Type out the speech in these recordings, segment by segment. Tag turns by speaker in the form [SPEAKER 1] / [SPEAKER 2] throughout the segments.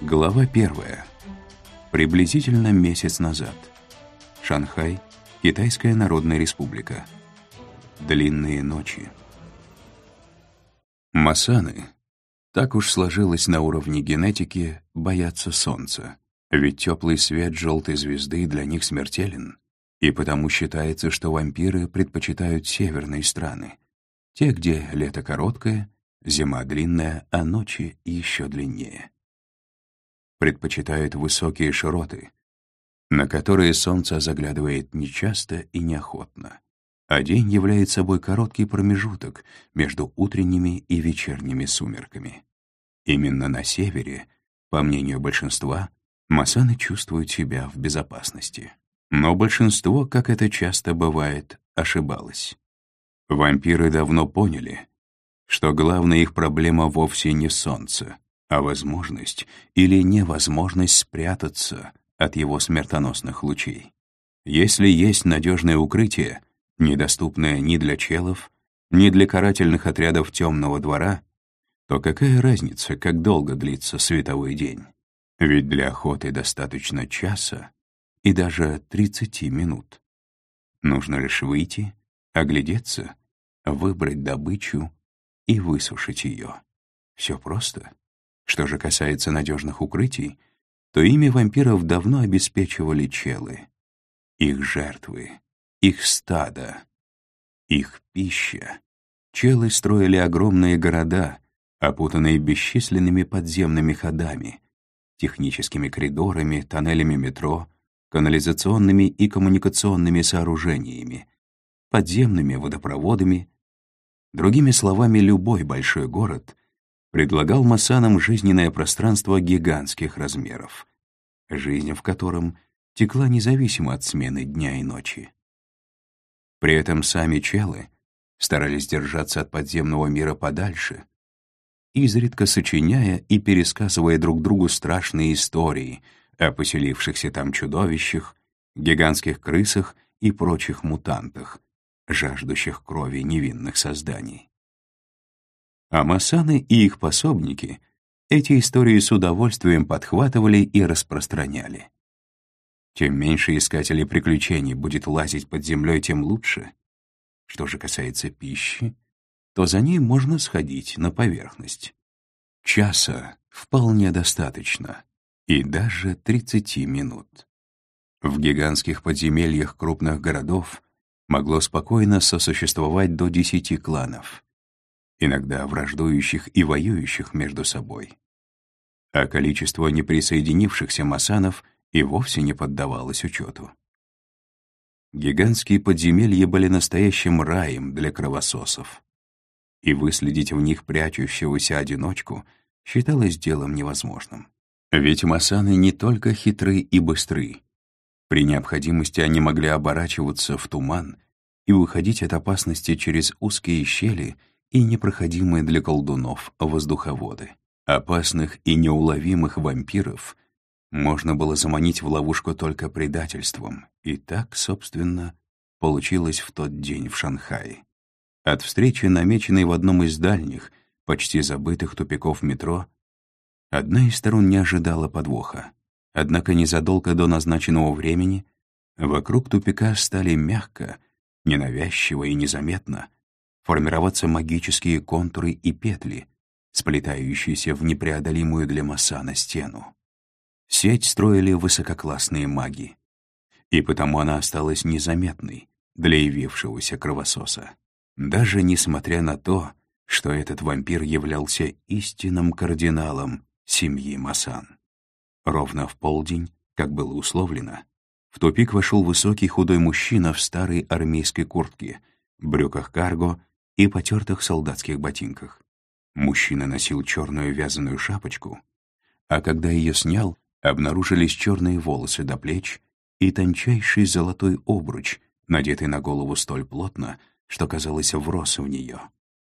[SPEAKER 1] Глава первая. Приблизительно месяц назад. Шанхай, Китайская Народная Республика. Длинные ночи. Масаны, так уж сложилось на уровне генетики, боятся солнца. Ведь теплый свет желтой звезды для них смертелен. И потому считается, что вампиры предпочитают северные страны. Те, где лето короткое, зима длинная, а ночи еще длиннее предпочитают высокие широты, на которые солнце заглядывает нечасто и неохотно, а день является собой короткий промежуток между утренними и вечерними сумерками. Именно на севере, по мнению большинства, масаны чувствуют себя в безопасности. Но большинство, как это часто бывает, ошибалось. Вампиры давно поняли, что главная их проблема вовсе не солнце, а возможность или невозможность спрятаться от его смертоносных лучей. Если есть надежное укрытие, недоступное ни для челов, ни для карательных отрядов темного двора, то какая разница, как долго длится световой день? Ведь для охоты достаточно часа и даже 30 минут. Нужно лишь выйти, оглядеться, выбрать добычу и высушить ее. Все просто. Что же касается надежных укрытий, то ими вампиров давно обеспечивали челы. Их жертвы, их стадо, их пища. Челы строили огромные города, опутанные бесчисленными подземными ходами, техническими коридорами, тоннелями метро, канализационными и коммуникационными сооружениями, подземными водопроводами. Другими словами, любой большой город предлагал масанам жизненное пространство гигантских размеров, жизнь в котором текла независимо от смены дня и ночи. При этом сами челы старались держаться от подземного мира подальше, изредка сочиняя и пересказывая друг другу страшные истории о поселившихся там чудовищах, гигантских крысах и прочих мутантах, жаждущих крови невинных созданий. А масаны и их пособники эти истории с удовольствием подхватывали и распространяли. Чем меньше искателей приключений будет лазить под землей, тем лучше. Что же касается пищи, то за ней можно сходить на поверхность. Часа вполне достаточно, и даже 30 минут. В гигантских подземельях крупных городов могло спокойно сосуществовать до 10 кланов иногда враждующих и воюющих между собой. А количество неприсоединившихся масанов и вовсе не поддавалось учету. Гигантские подземелья были настоящим раем для кровососов, и выследить в них прячущегося одиночку считалось делом невозможным. Ведь масаны не только хитры и быстры. При необходимости они могли оборачиваться в туман и уходить от опасности через узкие щели и непроходимые для колдунов воздуховоды. Опасных и неуловимых вампиров можно было заманить в ловушку только предательством, и так, собственно, получилось в тот день в Шанхае. От встречи, намеченной в одном из дальних, почти забытых тупиков метро, одна из сторон не ожидала подвоха. Однако незадолго до назначенного времени вокруг тупика стали мягко, ненавязчиво и незаметно формироваться магические контуры и петли, сплетающиеся в непреодолимую для Масана стену. Сеть строили высококлассные маги, и потому она осталась незаметной для явившегося кровососа. Даже несмотря на то, что этот вампир являлся истинным кардиналом семьи Масан. Ровно в полдень, как было условлено, в тупик вошел высокий худой мужчина в старой армейской куртке, брюках карго и потертых солдатских ботинках. Мужчина носил черную вязаную шапочку, а когда ее снял, обнаружились черные волосы до плеч и тончайший золотой обруч, надетый на голову столь плотно, что, казалось, врос в нее.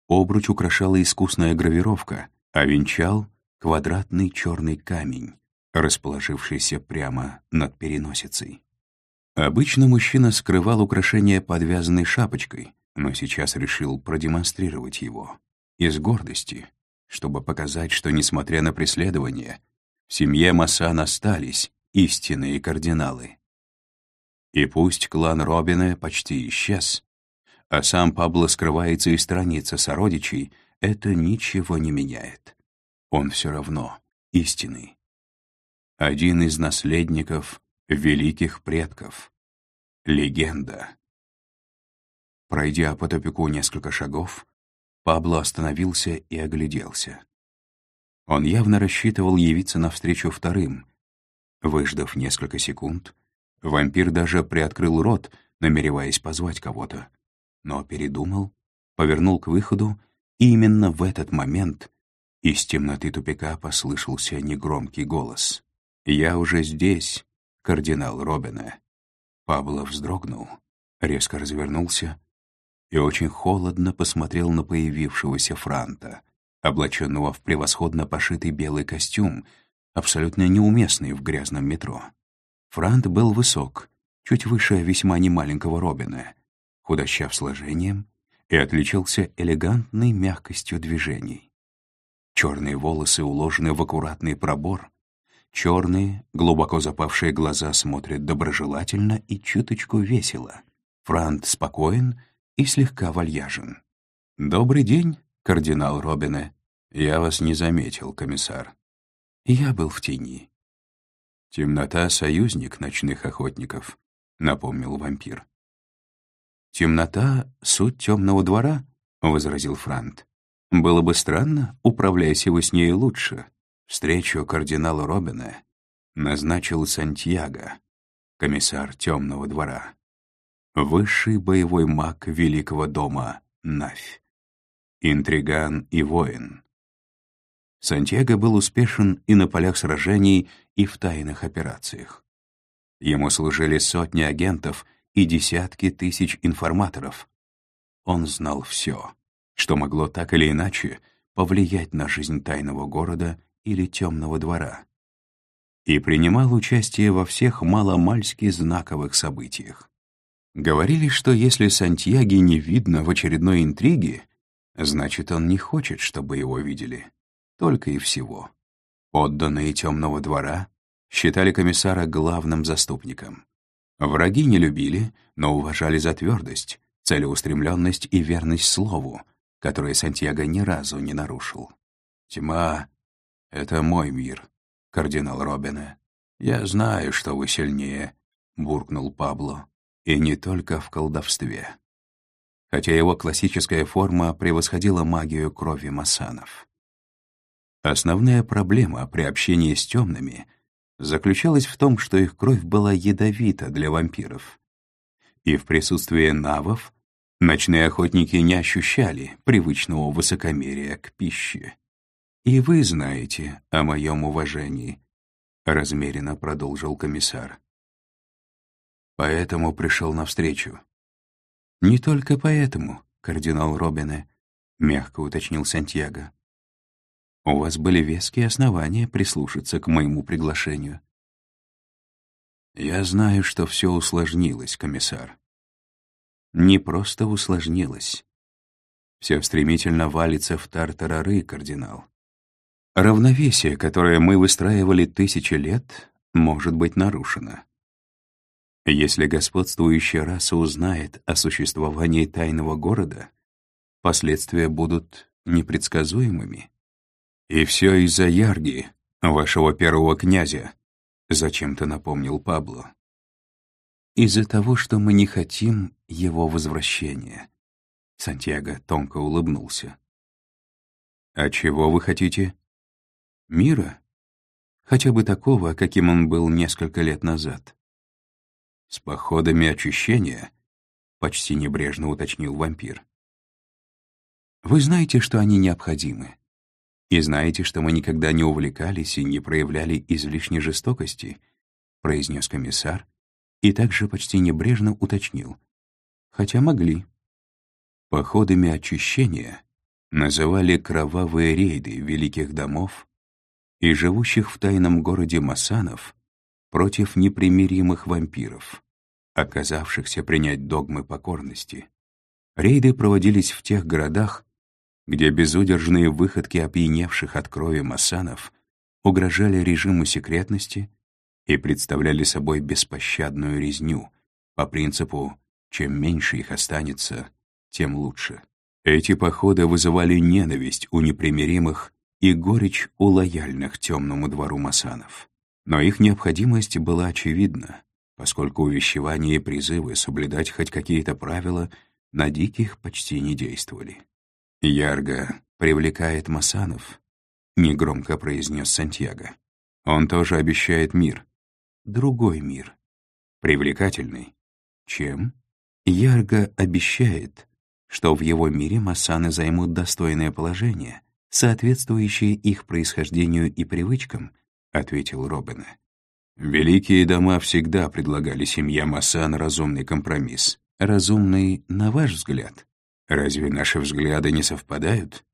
[SPEAKER 1] Обруч украшала искусная гравировка, а венчал — квадратный черный камень, расположившийся прямо над переносицей. Обычно мужчина скрывал украшение подвязанной шапочкой, но сейчас решил продемонстрировать его. Из гордости, чтобы показать, что, несмотря на преследование, В семье Массан остались истинные кардиналы. И пусть клан Робина почти исчез, а сам Пабло скрывается и странится сородичей, это ничего не меняет. Он все равно истинный. Один из наследников великих предков. Легенда. Пройдя по топику несколько шагов, Пабло остановился и огляделся. Он явно рассчитывал явиться навстречу вторым. Выждав несколько секунд, вампир даже приоткрыл рот, намереваясь позвать кого-то. Но передумал, повернул к выходу, и именно в этот момент из темноты тупика послышался негромкий голос. «Я уже здесь, кардинал Робина». Пабло вздрогнул, резко развернулся и очень холодно посмотрел на появившегося Франта — облаченного в превосходно пошитый белый костюм, абсолютно неуместный в грязном метро. Франт был высок, чуть выше весьма немаленького Робина, худощав сложением и отличался элегантной мягкостью движений. Черные волосы уложены в аккуратный пробор, черные, глубоко запавшие глаза смотрят доброжелательно и чуточку весело. Франт спокоен и слегка вальяжен. «Добрый день, кардинал Робине. Я вас не заметил, комиссар. Я был в тени. Темнота — союзник ночных охотников, напомнил вампир. Темнота — суть темного двора, возразил Франт. Было бы странно, управляйся вы с ней лучше. Встречу кардинала Робина назначил Сантьяго, комиссар темного двора. Высший боевой маг великого дома Навь интриган и воин. Сантьяго был успешен и на полях сражений, и в тайных операциях. Ему служили сотни агентов и десятки тысяч информаторов. Он знал все, что могло так или иначе повлиять на жизнь тайного города или темного двора. И принимал участие во всех маломальски знаковых событиях. Говорили, что если Сантьяги не видно в очередной интриге, Значит, он не хочет, чтобы его видели. Только и всего. Отданные темного двора считали комиссара главным заступником. Враги не любили, но уважали за твердость, целеустремленность и верность слову, которые Сантьяго ни разу не нарушил. «Тьма — это мой мир, кардинал Робина. Я знаю, что вы сильнее», — буркнул Пабло. «И не только в колдовстве» хотя его классическая форма превосходила магию крови масанов. Основная проблема при общении с темными заключалась в том, что их кровь была ядовита для вампиров. И в присутствии навов ночные охотники не ощущали привычного высокомерия к пище. «И вы знаете о моем уважении», — размеренно продолжил комиссар. «Поэтому пришел навстречу. «Не только поэтому, кардинал Робине», — мягко уточнил Сантьяго. «У вас были веские основания прислушаться к моему приглашению». «Я знаю, что все усложнилось, комиссар». «Не просто усложнилось. Все стремительно валится в тартарары, кардинал. Равновесие, которое мы выстраивали тысячи лет, может быть нарушено. Если господствующая раса узнает о существовании тайного города, последствия будут непредсказуемыми. И все из-за Ярги, вашего первого князя, зачем-то напомнил Пабло. Из-за того, что мы не хотим его возвращения. Сантьяго тонко улыбнулся. «А чего вы хотите?» «Мира? Хотя бы такого, каким он был несколько лет назад. «С походами очищения?» — почти небрежно уточнил вампир. «Вы знаете, что они необходимы. И знаете, что мы никогда не увлекались и не проявляли излишней жестокости», — произнес комиссар и также почти небрежно уточнил. «Хотя могли». Походами очищения называли кровавые рейды великих домов и живущих в тайном городе Масанов против непримиримых вампиров оказавшихся принять догмы покорности. Рейды проводились в тех городах, где безудержные выходки опьяневших от крови массанов угрожали режиму секретности и представляли собой беспощадную резню по принципу «чем меньше их останется, тем лучше». Эти походы вызывали ненависть у непримиримых и горечь у лояльных темному двору масанов. Но их необходимость была очевидна, поскольку увещевания и призывы соблюдать хоть какие-то правила на диких почти не действовали. «Ярго привлекает масанов», — негромко произнес Сантьяго. «Он тоже обещает мир. Другой мир. Привлекательный. Чем? Ярго обещает, что в его мире масаны займут достойное положение, соответствующие их происхождению и привычкам», — ответил Робина. «Великие дома всегда предлагали семье Масан разумный компромисс. Разумный, на ваш взгляд? Разве наши взгляды не совпадают?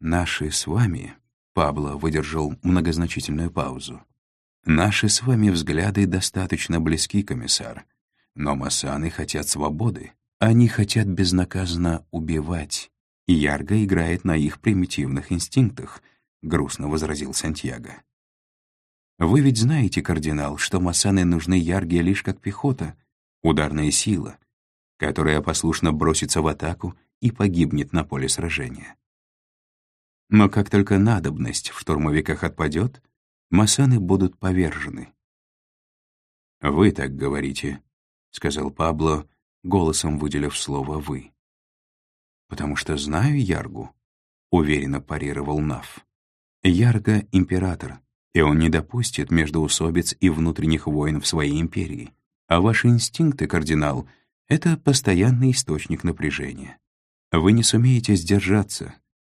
[SPEAKER 1] Наши с вами...» Пабло выдержал многозначительную паузу. «Наши с вами взгляды достаточно близки, комиссар. Но масаны хотят свободы. Они хотят безнаказанно убивать. Ярго играет на их примитивных инстинктах», — грустно возразил Сантьяго. «Вы ведь знаете, кардинал, что масаны нужны Ярге лишь как пехота, ударная сила, которая послушно бросится в атаку и погибнет на поле сражения. Но как только надобность в штурмовиках отпадет, масаны будут повержены». «Вы так говорите», — сказал Пабло, голосом выделив слово «вы» потому что знаю Яргу», — уверенно парировал Нав. «Ярга — император, и он не допустит междоусобиц и внутренних войн в своей империи. А ваши инстинкты, кардинал, — это постоянный источник напряжения. Вы не сумеете сдержаться.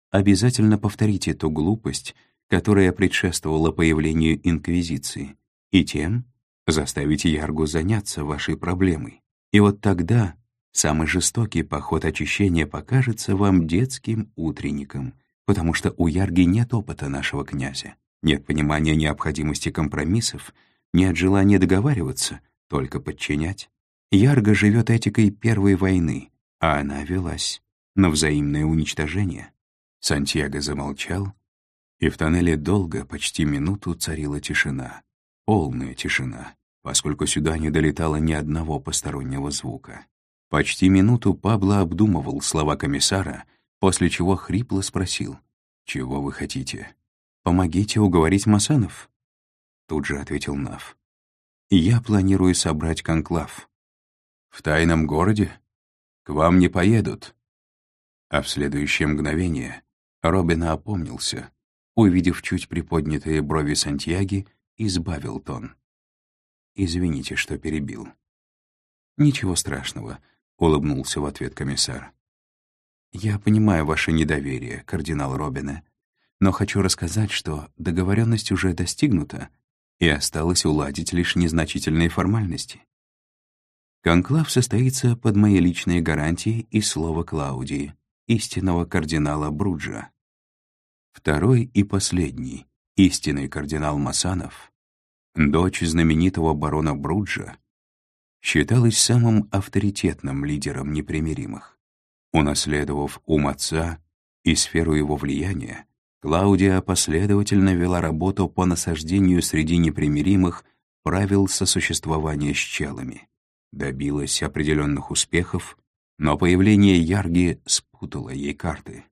[SPEAKER 1] Обязательно повторите ту глупость, которая предшествовала появлению Инквизиции, и тем заставите Яргу заняться вашей проблемой. И вот тогда Самый жестокий поход очищения покажется вам детским утренником, потому что у Ярги нет опыта нашего князя, нет понимания необходимости компромиссов, нет желания договариваться, только подчинять. Ярга живет этикой первой войны, а она велась на взаимное уничтожение. Сантьяго замолчал, и в тоннеле долго, почти минуту, царила тишина. Полная тишина, поскольку сюда не долетало ни одного постороннего звука. Почти минуту Пабло обдумывал слова комиссара, после чего хрипло спросил, «Чего вы хотите? Помогите уговорить Масанов?» Тут же ответил Нав. «Я планирую собрать конклав». «В тайном городе? К вам не поедут». А в следующее мгновение Робина опомнился, увидев чуть приподнятые брови Сантьяги, избавил тон. «Извините, что перебил». «Ничего страшного», — улыбнулся в ответ комиссар. «Я понимаю ваше недоверие, кардинал Робина, но хочу рассказать, что договоренность уже достигнута, и осталось уладить лишь незначительные формальности. Конклав состоится под моей личной гарантией и слова Клаудии, истинного кардинала Бруджа. Второй и последний, истинный кардинал Масанов, дочь знаменитого барона Бруджа, считалась самым авторитетным лидером непримиримых. Унаследовав ум отца и сферу его влияния, Клаудия последовательно вела работу по насаждению среди непримиримых правил сосуществования с челами. Добилась определенных успехов, но появление Ярги спутало ей карты.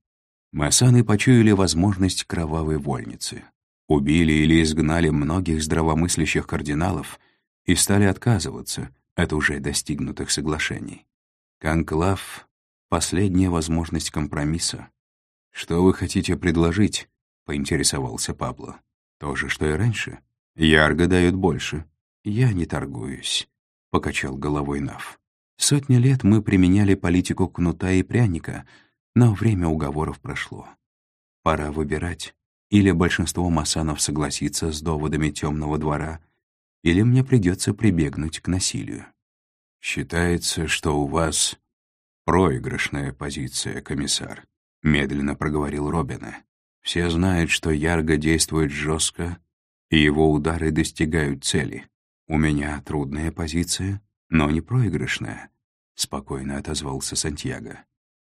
[SPEAKER 1] Масаны почуяли возможность кровавой вольницы. Убили или изгнали многих здравомыслящих кардиналов и стали отказываться — от уже достигнутых соглашений. Конклав — последняя возможность компромисса. «Что вы хотите предложить?» — поинтересовался Пабло. «То же, что и раньше. Ярго дает больше. Я не торгуюсь», — покачал головой Нав. «Сотни лет мы применяли политику кнута и пряника, но время уговоров прошло. Пора выбирать. Или большинство масанов согласится с доводами темного двора — или мне придется прибегнуть к насилию. «Считается, что у вас проигрышная позиция, комиссар», — медленно проговорил Робина. «Все знают, что Ярго действует жестко, и его удары достигают цели. У меня трудная позиция, но не проигрышная», — спокойно отозвался Сантьяго.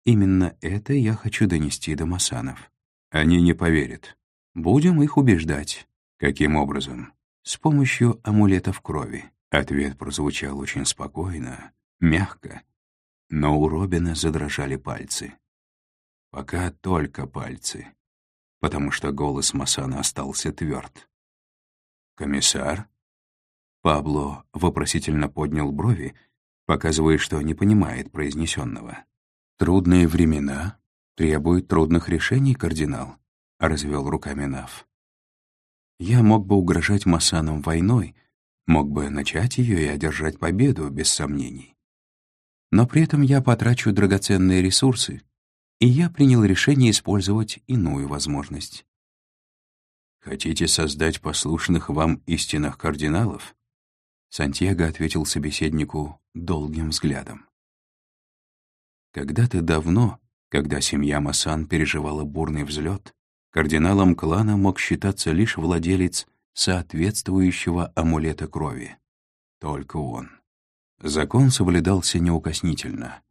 [SPEAKER 1] «Именно это я хочу донести до Масанов. Они не поверят. Будем их убеждать. Каким образом? С помощью амулетов крови. Ответ прозвучал очень спокойно, мягко, но у Робина задрожали пальцы. Пока только пальцы, потому что голос Масана остался тверд. «Комиссар?» Пабло вопросительно поднял брови, показывая, что не понимает произнесенного. «Трудные времена требуют трудных решений, кардинал», — развел руками Нав. «Я мог бы угрожать Масанам войной, мог бы начать ее и одержать победу, без сомнений. Но при этом я потрачу драгоценные ресурсы, и я принял решение использовать иную возможность. «Хотите создать послушных вам истинных кардиналов?» Сантьяго ответил собеседнику долгим взглядом. Когда-то давно, когда семья Масан переживала бурный взлет, кардиналом клана мог считаться лишь владелец соответствующего амулета крови. Только он. Закон соблюдался неукоснительно.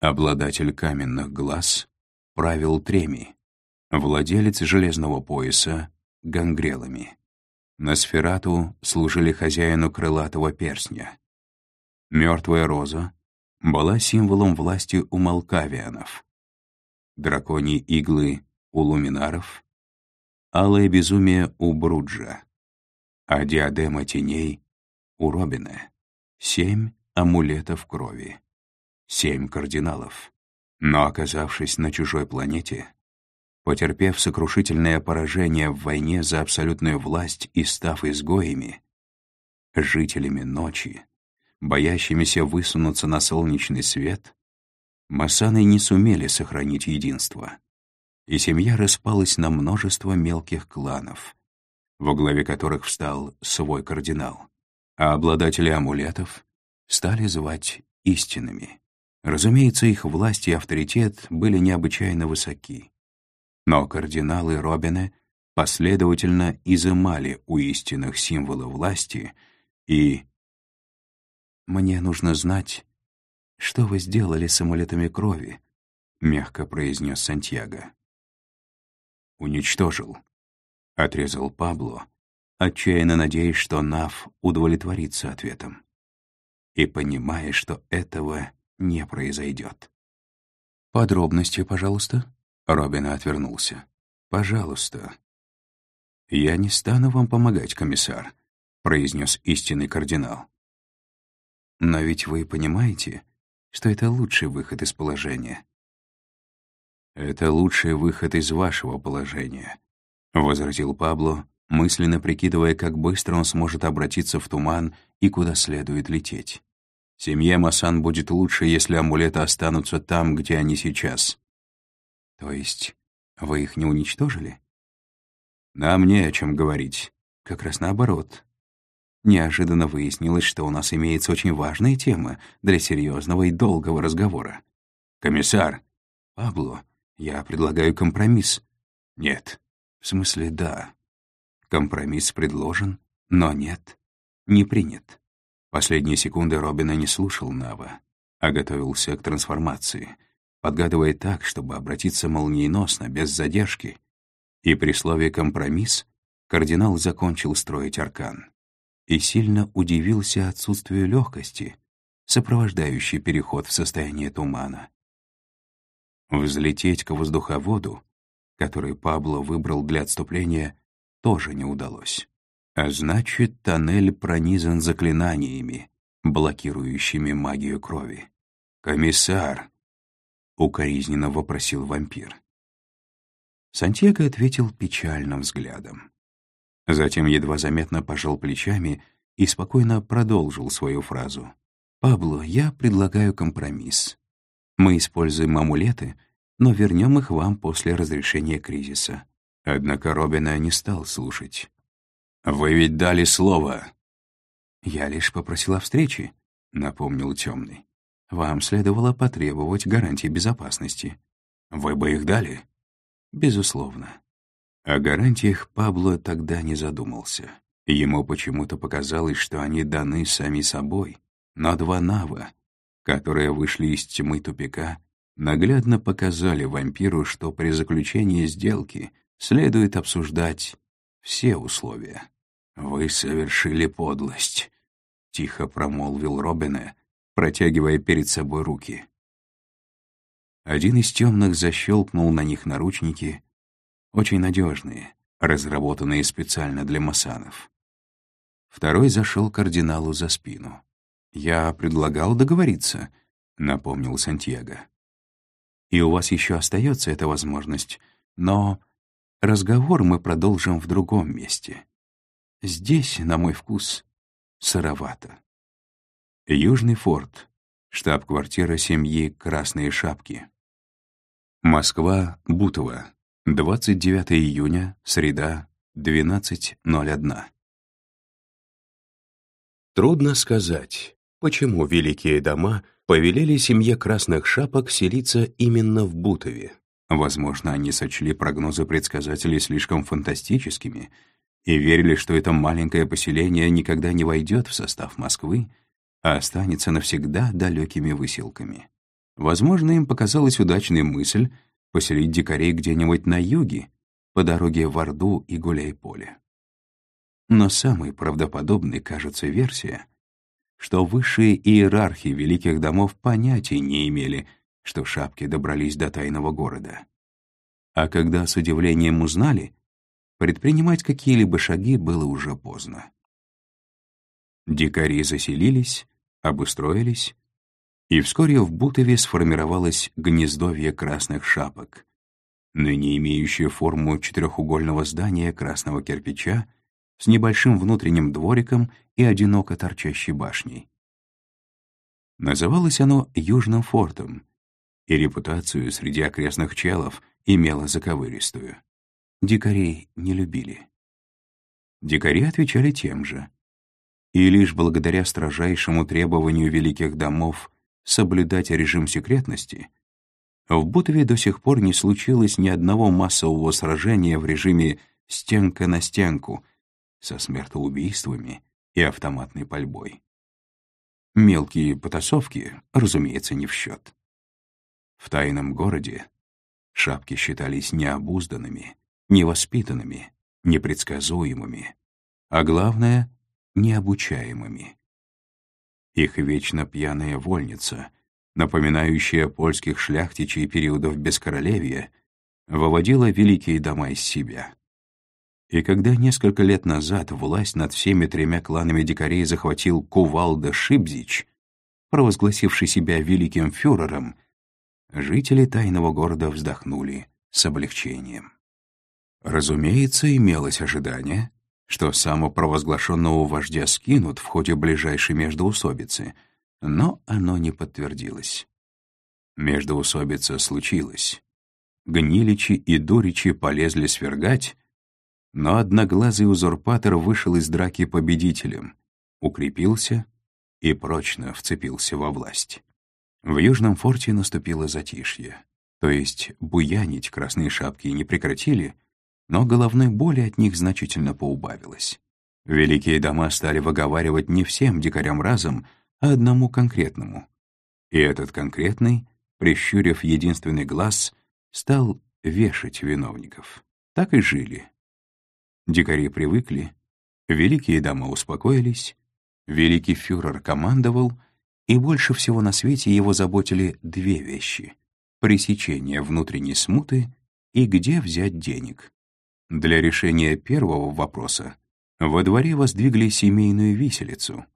[SPEAKER 1] Обладатель каменных глаз правил треми, владелец железного пояса — гангрелами. Носферату служили хозяину крылатого перстня. Мертвая роза была символом власти у малкавианов. Драконьи иглы — у луминаров, алое безумие — у Бруджа, а диадема теней — у Робина. Семь амулетов крови. Семь кардиналов. Но оказавшись на чужой планете, Потерпев сокрушительное поражение в войне за абсолютную власть и став изгоями, жителями ночи, боящимися высунуться на солнечный свет, Масаны не сумели сохранить единство, и семья распалась на множество мелких кланов, во главе которых встал свой кардинал, а обладатели амулетов стали звать истинными. Разумеется, их власть и авторитет были необычайно высоки. Но кардиналы Робина последовательно изымали у истинных символы власти и... «Мне нужно знать, что вы сделали с амулетами крови», — мягко произнес Сантьяго. «Уничтожил», — отрезал Пабло, отчаянно надеясь, что Нав удовлетворится ответом. И понимая, что этого не произойдет. «Подробности, пожалуйста», Робин отвернулся. «Пожалуйста». «Я не стану вам помогать, комиссар», — произнес истинный кардинал. «Но ведь вы понимаете, что это лучший выход из положения». «Это лучший выход из вашего положения», — возразил Пабло, мысленно прикидывая, как быстро он сможет обратиться в туман и куда следует лететь. «Семье Масан будет лучше, если амулеты останутся там, где они сейчас. То есть вы их не уничтожили? Нам не о чем говорить. Как раз наоборот. Неожиданно выяснилось, что у нас имеется очень важная тема для серьезного и долгого разговора. «Комиссар!» «Пабло, я предлагаю компромисс». «Нет». «В смысле, да». Компромисс предложен, но нет, не принят. Последние секунды Робина не слушал Нава, а готовился к трансформации — подгадывая так, чтобы обратиться молниеносно, без задержки. И при слове «компромисс» кардинал закончил строить аркан. И сильно удивился отсутствию легкости, сопровождающей переход в состояние тумана. Взлететь к воздуховоду, который Пабло выбрал для отступления, тоже не удалось. А значит, тоннель пронизан заклинаниями, блокирующими магию крови. «Комиссар!» укоризненно вопросил вампир. Сантьяго ответил печальным взглядом. Затем едва заметно пожал плечами и спокойно продолжил свою фразу. «Пабло, я предлагаю компромисс. Мы используем амулеты, но вернем их вам после разрешения кризиса». Однако Робина не стал слушать. «Вы ведь дали слово!» «Я лишь попросил о встрече», — напомнил темный. Вам следовало потребовать гарантий безопасности. Вы бы их дали? Безусловно. О гарантиях Пабло тогда не задумался. Ему почему-то показалось, что они даны сами собой, но два Нава, которые вышли из тьмы тупика, наглядно показали вампиру, что при заключении сделки следует обсуждать все условия. «Вы совершили подлость», — тихо промолвил Робине, протягивая перед собой руки. Один из темных защелкнул на них наручники, очень надежные, разработанные специально для масанов. Второй зашел кардиналу за спину. «Я предлагал договориться», — напомнил Сантьяго. «И у вас еще остается эта возможность, но разговор мы продолжим в другом месте. Здесь, на мой вкус, сыровато». Южный форт, штаб-квартира семьи Красные Шапки. Москва, Бутово, 29 июня, среда, 12.01. Трудно сказать, почему великие дома повелели семье красных шапок селиться именно в Бутове. Возможно, они сочли прогнозы предсказателей слишком фантастическими и верили, что это маленькое поселение никогда не войдет в состав Москвы, а останется навсегда далекими выселками. Возможно, им показалась удачной мысль поселить дикарей где-нибудь на юге, по дороге в Орду и Гуляй-Поле. Но самой правдоподобной кажется версия, что высшие иерархи великих домов понятия не имели, что шапки добрались до тайного города. А когда с удивлением узнали, предпринимать какие-либо шаги было уже поздно. Дикари заселились, обустроились, и вскоре в Бутове сформировалось гнездовье красных шапок, ныне имеющее форму четырехугольного здания красного кирпича с небольшим внутренним двориком и одиноко торчащей башней. Называлось оно Южным фортом, и репутацию среди окрестных челов имело заковыристую. Дикарей не любили. Дикари отвечали тем же. И лишь благодаря строжайшему требованию великих домов соблюдать режим секретности, в Бутове до сих пор не случилось ни одного массового сражения в режиме «стенка на стенку» со смертоубийствами и автоматной пальбой. Мелкие потасовки, разумеется, не в счет. В тайном городе шапки считались необузданными, невоспитанными, непредсказуемыми, а главное — необучаемыми. Их вечно пьяная вольница, напоминающая польских шляхтичей периодов бескоролевья, выводила великие дома из себя. И когда несколько лет назад власть над всеми тремя кланами дикарей захватил Кувалда Шибзич, провозгласивший себя великим фюрером, жители тайного города вздохнули с облегчением. Разумеется, имелось ожидание, что самопровозглашенного вождя скинут в ходе ближайшей междоусобицы, но оно не подтвердилось. Междоусобица случилась. Гниличи и Дуричи полезли свергать, но одноглазый узурпатор вышел из драки победителем, укрепился и прочно вцепился во власть. В Южном форте наступило затишье, то есть буянить красные шапки не прекратили — но головной боли от них значительно поубавилось. Великие дома стали выговаривать не всем дикарям разом, а одному конкретному. И этот конкретный, прищурив единственный глаз, стал вешать виновников. Так и жили. Дикари привыкли, великие дома успокоились, великий фюрер командовал, и больше всего на свете его заботили две вещи — пресечение внутренней смуты и где взять денег. Для решения первого вопроса во дворе воздвигли семейную виселицу,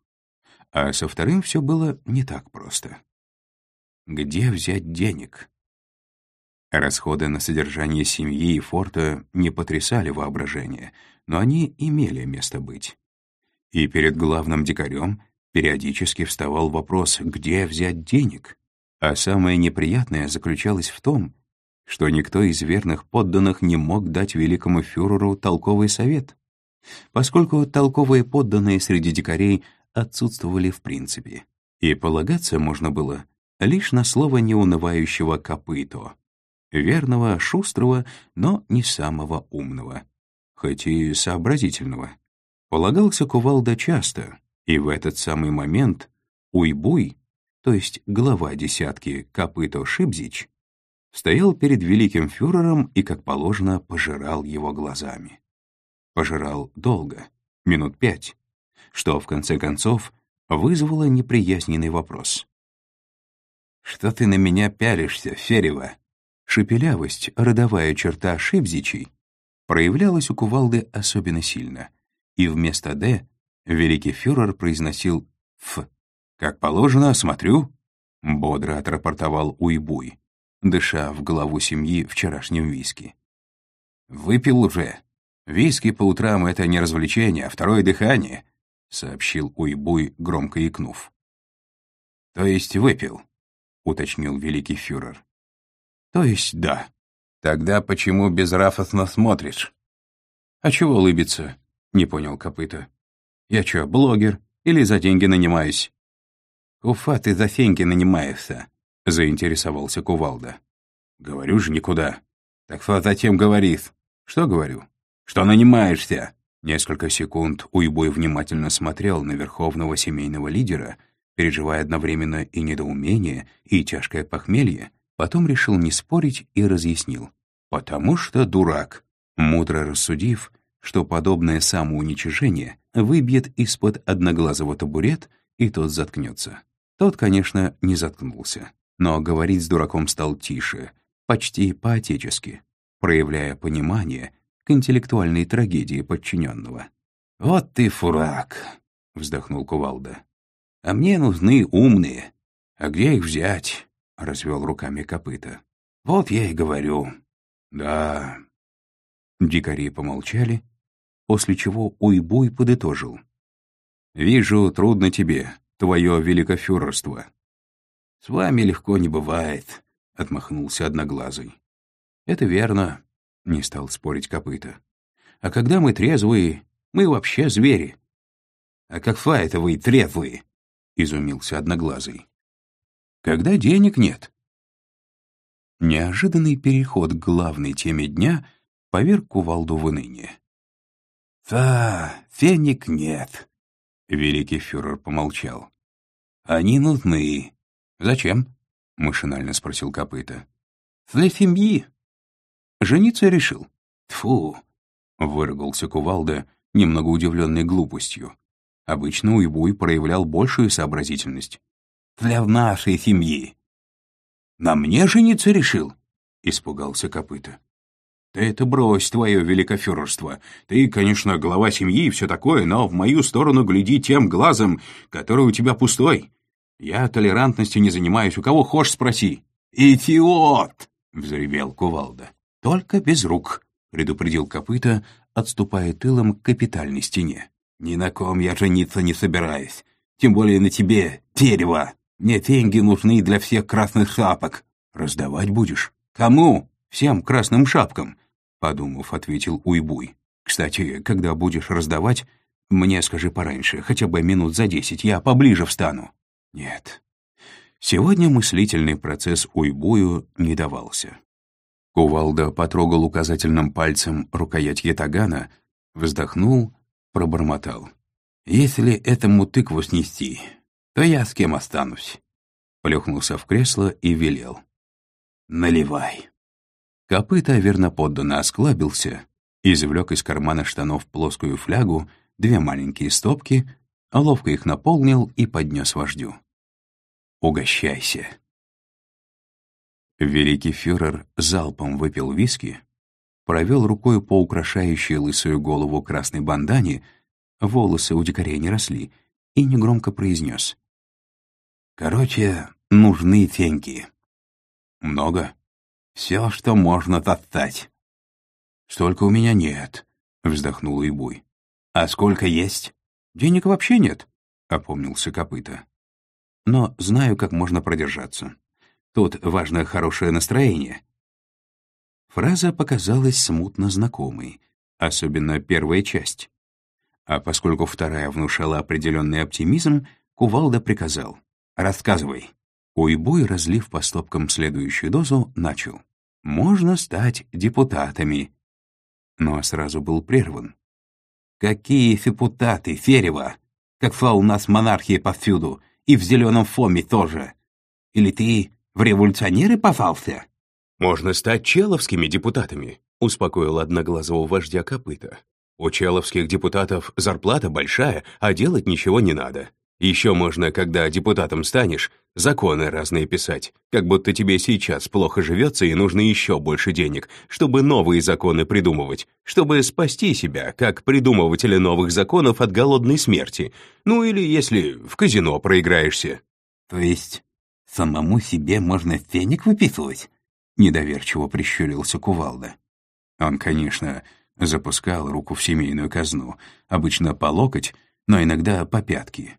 [SPEAKER 1] а со вторым все было не так просто. Где взять денег? Расходы на содержание семьи и форта не потрясали воображение, но они имели место быть. И перед главным дикарем периодически вставал вопрос, где взять денег? А самое неприятное заключалось в том, что никто из верных подданных не мог дать великому фюреру толковый совет, поскольку толковые подданные среди дикарей отсутствовали в принципе, и полагаться можно было лишь на слово неунывающего копыто, верного, шустрого, но не самого умного, хоть и сообразительного. Полагался кувалда часто, и в этот самый момент Уйбуй, то есть глава десятки Копыто Шибзич, стоял перед великим фюрером и, как положено, пожирал его глазами. пожирал долго, минут пять, что, в конце концов, вызвало неприязненный вопрос. «Что ты на меня пялишься, Ферева?» Шепелявость, родовая черта Шибзичей, проявлялась у кувалды особенно сильно, и вместо «д» великий фюрер произносил «ф». «Как положено, смотрю», — бодро отрапортовал Уйбуй, дыша в голову семьи вчерашним виски. «Выпил уже. Виски по утрам — это не развлечение, а второе дыхание», — сообщил Уйбуй, громко икнув. «То есть выпил», — уточнил великий фюрер. «То есть да. Тогда почему безрафостно смотришь?» «А чего улыбиться?» — не понял копыта. «Я чё, блогер? Или за деньги нанимаюсь?» «Уфа, ты за деньги нанимаешься», — заинтересовался Кувалда. «Говорю же, никуда». «Так что затем говорит?» «Что говорю?» «Что нанимаешься?» Несколько секунд Уйбой внимательно смотрел на верховного семейного лидера, переживая одновременно и недоумение, и тяжкое похмелье, потом решил не спорить и разъяснил. «Потому что дурак», мудро рассудив, что подобное самоуничижение выбьет из-под одноглазого табурет, и тот заткнется. Тот, конечно, не заткнулся, но говорить с дураком стал тише, почти по-отечески, проявляя понимание к интеллектуальной трагедии подчиненного. «Вот ты фурак!» — вздохнул Кувалда. «А мне нужны умные. А где их взять?» — развел руками копыта. «Вот я и говорю». «Да...» Дикари помолчали, после чего Уйбуй подытожил. «Вижу, трудно тебе, твое великофюрерство». «С вами легко не бывает», — отмахнулся Одноглазый. «Это верно», — не стал спорить копыта. «А когда мы трезвые, мы вообще звери». «А как фа это вы трезвые?» — изумился Одноглазый. «Когда денег нет». Неожиданный переход к главной теме дня поверг кувалду в уныние. «Да, феник нет», — великий фюрер помолчал. «Они нужны». «Зачем?» — машинально спросил копыта. «Для семьи». «Жениться решил?» «Тьфу!» — выругался кувалда, немного удивленный глупостью. Обычно Уйбуй проявлял большую сообразительность. «Для нашей семьи». «На мне жениться решил?» — испугался копыта. «Ты это брось, твое великофюрерство. Ты, конечно, глава семьи и все такое, но в мою сторону гляди тем глазом, который у тебя пустой. Я толерантностью не занимаюсь, у кого хочешь спроси». «Идиот!» — взревел кувалда. «Только без рук», — предупредил копыта, отступая тылом к капитальной стене. «Ни на ком я жениться не собираюсь. Тем более на тебе, дерево. Мне деньги нужны для всех красных шапок. Раздавать будешь? Кому? Всем красным шапкам подумав, ответил Уйбуй. «Кстати, когда будешь раздавать, мне скажи пораньше, хотя бы минут за десять, я поближе встану». «Нет». Сегодня мыслительный процесс Уйбую не давался. Кувалда потрогал указательным пальцем рукоять ятагана, вздохнул, пробормотал. «Если этому тыкву снести, то я с кем останусь?» Плюхнулся в кресло и велел. «Наливай». Копыта верноподданно осклабился, извлек из кармана штанов плоскую флягу, две маленькие стопки, ловко их наполнил и поднес вождю. «Угощайся». Великий фюрер залпом выпил виски, провел рукой по украшающей лысую голову красной бандане, волосы у дикарей не росли, и негромко произнес. «Короче, нужны теньки». «Много?» Все, что можно достать. «Столько у меня нет», — вздохнул Ибуй. «А сколько есть?» «Денег вообще нет», — опомнился копыта. «Но знаю, как можно продержаться. Тут важно хорошее настроение». Фраза показалась смутно знакомой, особенно первая часть. А поскольку вторая внушала определенный оптимизм, Кувалда приказал «Рассказывай». Уйбуй, разлив по стопкам следующую дозу, начал. «Можно стать депутатами». Но сразу был прерван. «Какие депутаты, Ферева? Как фа у нас монархия повсюду, и в зеленом фоме тоже. Или ты в революционеры попался?»
[SPEAKER 2] «Можно стать человскими депутатами», — успокоил одноглазого вождя копыта. У человских депутатов зарплата большая, а делать ничего не надо. Еще можно, когда депутатом станешь, законы разные писать, как будто тебе сейчас плохо живется и нужно еще больше денег, чтобы новые законы придумывать, чтобы спасти себя, как придумывателя новых законов от голодной смерти, ну или если в казино проиграешься.
[SPEAKER 3] То есть самому себе можно феник выписывать? Недоверчиво прищурился Кувалда.
[SPEAKER 1] Он, конечно, запускал руку в семейную казну, обычно по локоть, но иногда по пятки.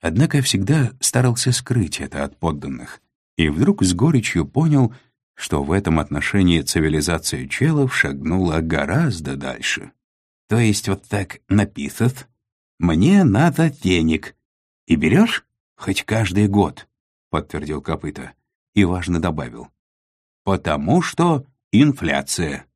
[SPEAKER 1] Однако всегда старался скрыть это от подданных, и вдруг с горечью понял, что в этом отношении цивилизация челов шагнула гораздо дальше.
[SPEAKER 3] То есть вот так написав, «Мне надо денег», и берешь хоть каждый год, — подтвердил копыта, и важно добавил, «потому что инфляция».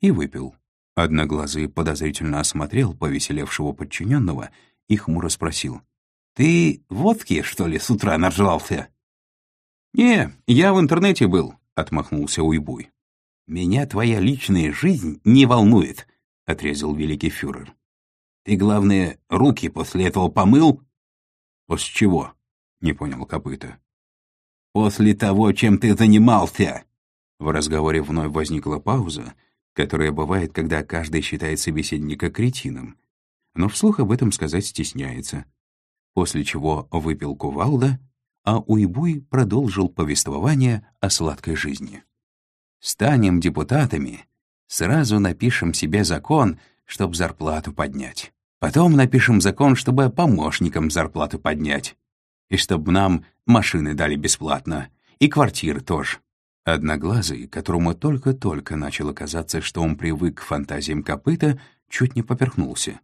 [SPEAKER 3] И выпил. Одноглазый подозрительно осмотрел повеселевшего подчиненного и хмуро спросил — «Ты водки, что ли, с утра нажрался?»
[SPEAKER 1] «Не, я в интернете был», — отмахнулся Уйбуй.
[SPEAKER 3] «Меня твоя личная жизнь не волнует», — отрезал великий фюрер. «Ты, главное, руки после этого помыл?»
[SPEAKER 1] «После чего?» — не понял копыта.
[SPEAKER 3] «После того, чем ты занимался!»
[SPEAKER 1] В разговоре вновь возникла пауза, которая бывает, когда каждый считает собеседника кретином, но вслух об этом сказать стесняется после чего выпил кувалда, а Уйбуй продолжил повествование о сладкой жизни. «Станем депутатами, сразу напишем себе закон, чтобы зарплату поднять. Потом напишем закон, чтобы помощникам зарплату поднять. И чтобы нам машины дали бесплатно, и квартиры тоже». Одноглазый, которому только-только начало казаться, что он привык к фантазиям копыта, чуть не поперхнулся.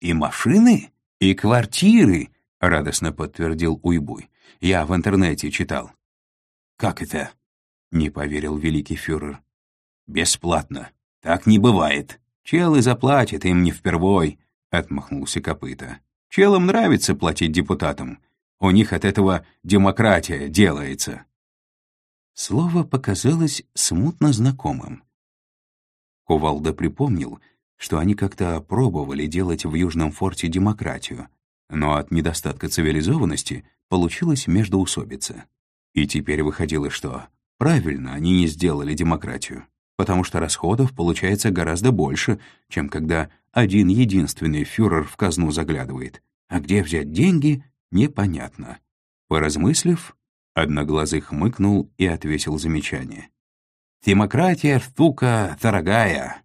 [SPEAKER 1] «И машины? И квартиры? — радостно подтвердил Уйбуй. «Я в интернете читал».
[SPEAKER 3] «Как это?»
[SPEAKER 1] — не поверил великий фюрер.
[SPEAKER 3] «Бесплатно. Так не бывает.
[SPEAKER 1] Челы заплатят им не впервой», — отмахнулся копыта. «Челам нравится платить депутатам. У них от этого демократия делается». Слово показалось смутно знакомым. Кувалда припомнил, что они как-то пробовали делать в Южном форте демократию — но от недостатка цивилизованности получилась междоусобица. И теперь выходило, что правильно они не сделали демократию, потому что расходов получается гораздо больше, чем когда один единственный фюрер в казну заглядывает. А где взять деньги, непонятно. Поразмыслив, Одноглазый хмыкнул и отвесил замечание. «Демократия — штука дорогая».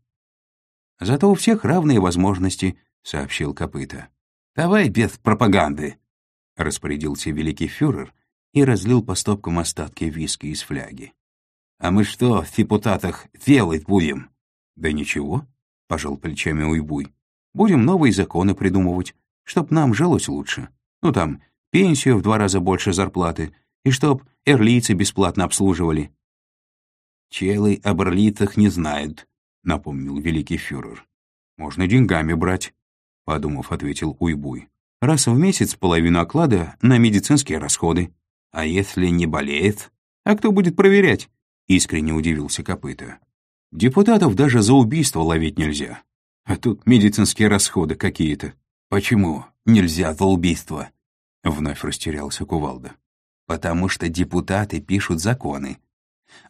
[SPEAKER 1] «Зато у всех равные возможности», — сообщил Копыта. «Давай без пропаганды», — распорядился великий фюрер и разлил по стопкам остатки виски из фляги.
[SPEAKER 3] «А мы что в депутатах делать будем?»
[SPEAKER 1] «Да ничего», — пожал плечами Уйбуй. «Будем новые законы придумывать, чтоб нам жилось лучше. Ну там, пенсию в два раза больше зарплаты, и чтоб эрлийцы бесплатно обслуживали».
[SPEAKER 3] «Челы об эрлицах не знают», — напомнил великий фюрер.
[SPEAKER 1] «Можно деньгами брать», — подумав, ответил Уйбуй. «Раз в месяц половину оклада на медицинские расходы.
[SPEAKER 3] А если не болеет?
[SPEAKER 1] А кто будет проверять?» — искренне удивился Копыта. «Депутатов даже за убийство ловить нельзя. А тут медицинские расходы какие-то».
[SPEAKER 3] «Почему нельзя за убийство?»
[SPEAKER 1] — вновь растерялся Кувалда.
[SPEAKER 3] «Потому что депутаты пишут законы.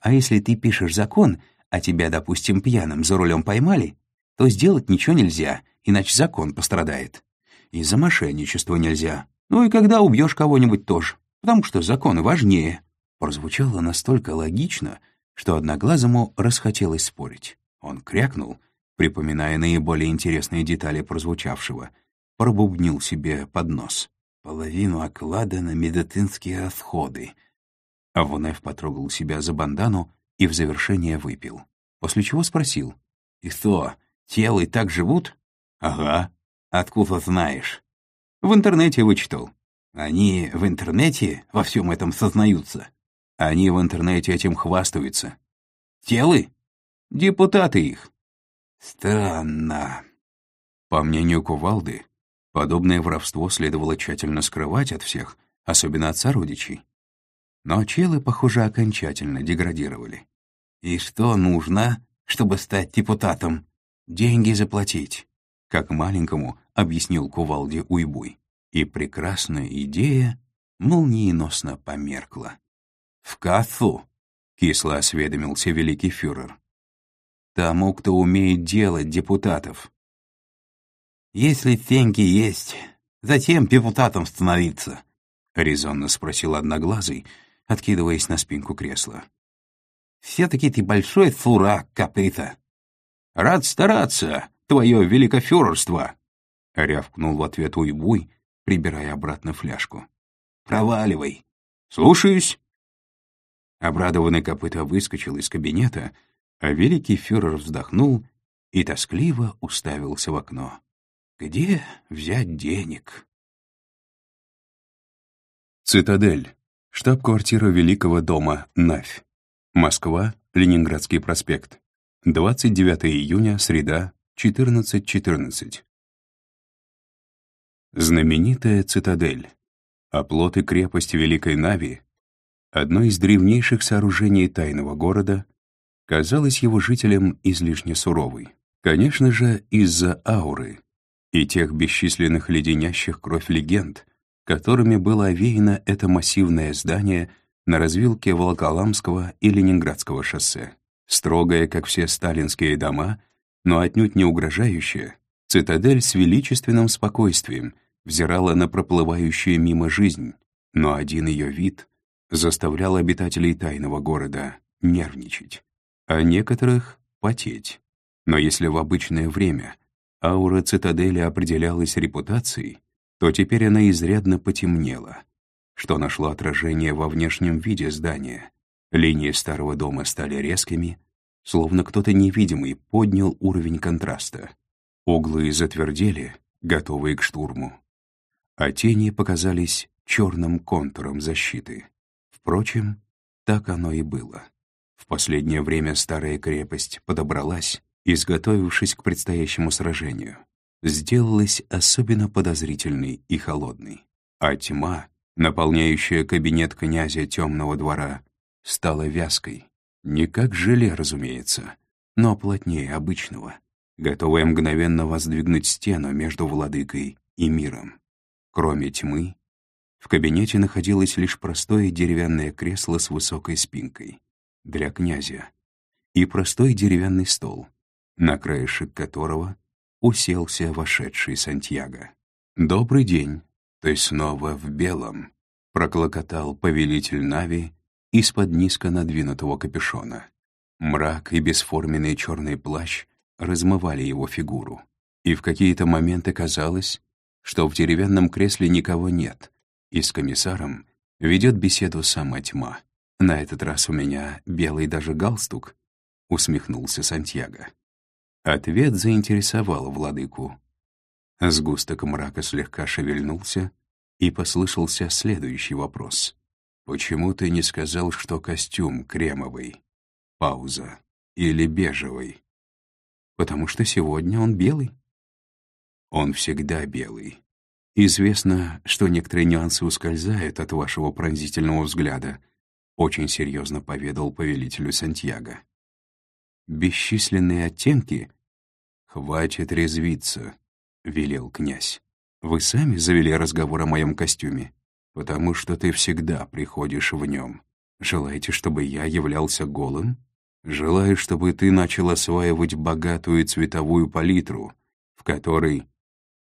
[SPEAKER 3] А если ты пишешь закон, а тебя, допустим, пьяным за рулем поймали, то сделать ничего нельзя, иначе закон пострадает. И за мошенничество нельзя. Ну и когда убьешь кого-нибудь тоже, потому что законы важнее».
[SPEAKER 1] Прозвучало настолько логично, что Одноглазому расхотелось спорить. Он крякнул, припоминая наиболее интересные детали прозвучавшего, пробубнил себе под нос.
[SPEAKER 3] «Половину оклада на медицинские расходы».
[SPEAKER 1] А вновь потрогал себя за бандану и в завершение выпил. После чего спросил.
[SPEAKER 3] «И что, телы так живут?»
[SPEAKER 1] «Ага.
[SPEAKER 3] Откуда знаешь?»
[SPEAKER 1] «В интернете вычитал».
[SPEAKER 3] «Они в интернете во всем этом сознаются?»
[SPEAKER 1] «Они в интернете этим хвастаются».
[SPEAKER 3] «Телы?»
[SPEAKER 1] «Депутаты их».
[SPEAKER 3] «Странно».
[SPEAKER 1] По мнению Кувалды, подобное воровство следовало тщательно скрывать от всех, особенно от сородичей. Но челы, похоже, окончательно деградировали.
[SPEAKER 3] «И что нужно, чтобы стать депутатом?»
[SPEAKER 1] «Деньги заплатить.
[SPEAKER 3] Как маленькому объяснил кувалде Уйбуй. И прекрасная идея молниеносно померкла. «В Кафу!» — кисло осведомился великий фюрер. «Тому, кто умеет делать депутатов». «Если деньги есть, затем депутатом становиться», — резонно спросил Одноглазый, откидываясь на спинку кресла. «Все-таки ты большой фурак, каприта». «Рад стараться, твое великофюрерство!» — рявкнул в ответ Уйбуй, прибирая обратно фляжку. «Проваливай!» «Слушаюсь!» Обрадованный копыта выскочил из кабинета, а великий фюрер вздохнул и тоскливо уставился в окно. «Где взять денег?»
[SPEAKER 1] Цитадель. Штаб-квартира Великого дома Навь. Москва, Ленинградский проспект. 29 июня, среда, 14.14. .14. Знаменитая цитадель. Оплот и крепость Великой Нави одно из древнейших сооружений тайного города, казалось его жителям излишне суровой. Конечно же, из-за ауры и тех бесчисленных леденящих кровь легенд, которыми было овеяно это массивное здание на развилке Волоколамского и Ленинградского шоссе. Строгое, как все сталинские дома, но отнюдь не угрожающее, цитадель с величественным спокойствием взирала на проплывающую мимо жизнь, но один ее вид заставлял обитателей тайного города нервничать, а некоторых — потеть. Но если в обычное время аура цитадели определялась репутацией, то теперь она изрядно потемнела, что нашло отражение во внешнем виде здания. Линии старого дома стали резкими, словно кто-то невидимый поднял уровень контраста. Углы затвердели, готовые к штурму, а тени показались черным контуром защиты. Впрочем, так оно и было. В последнее время старая крепость подобралась, изготовившись к предстоящему сражению. Сделалась особенно подозрительной и холодной. А тьма, наполняющая кабинет князя темного двора, стала вязкой. Не как желе, разумеется, но плотнее обычного, готовая мгновенно воздвигнуть стену между владыкой и миром. Кроме тьмы, в кабинете находилось лишь простое деревянное кресло с высокой спинкой для князя и простой деревянный стол, на краешек которого уселся вошедший Сантьяго. «Добрый день, ты снова в белом», — проклокотал повелитель Нави из-под низко надвинутого капюшона. Мрак и бесформенный черный плащ размывали его фигуру, и в какие-то моменты казалось, что в деревянном кресле никого нет, и с комиссаром ведет беседу сама тьма. На этот раз у меня белый даже галстук, — усмехнулся Сантьяго. Ответ заинтересовал владыку. Сгусток мрака слегка шевельнулся, и послышался следующий вопрос. «Почему ты не сказал, что костюм кремовый?» Пауза. «Или бежевый?» «Потому что сегодня он белый». «Он всегда белый. Известно, что некоторые нюансы ускользают от вашего пронзительного взгляда, очень серьезно поведал повелителю Сантьяго. Бесчисленные оттенки? Хватит резвиться, велел князь. Вы сами завели разговор о моем костюме, потому что ты всегда приходишь в нем. Желаете, чтобы я являлся голым? Желаю, чтобы ты начал осваивать богатую цветовую палитру, в которой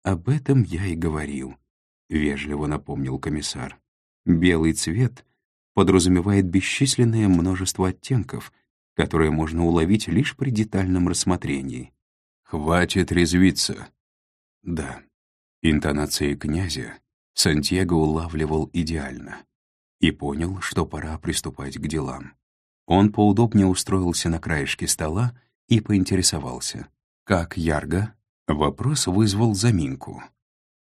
[SPEAKER 1] «Об этом я и говорил», — вежливо напомнил комиссар. «Белый цвет подразумевает бесчисленное множество оттенков, которые можно уловить лишь при детальном рассмотрении». «Хватит резвиться». «Да». Интонации князя Сантьяго улавливал идеально и понял, что пора приступать к делам. Он поудобнее устроился на краешке стола и поинтересовался. «Как Ярго?» Вопрос вызвал заминку.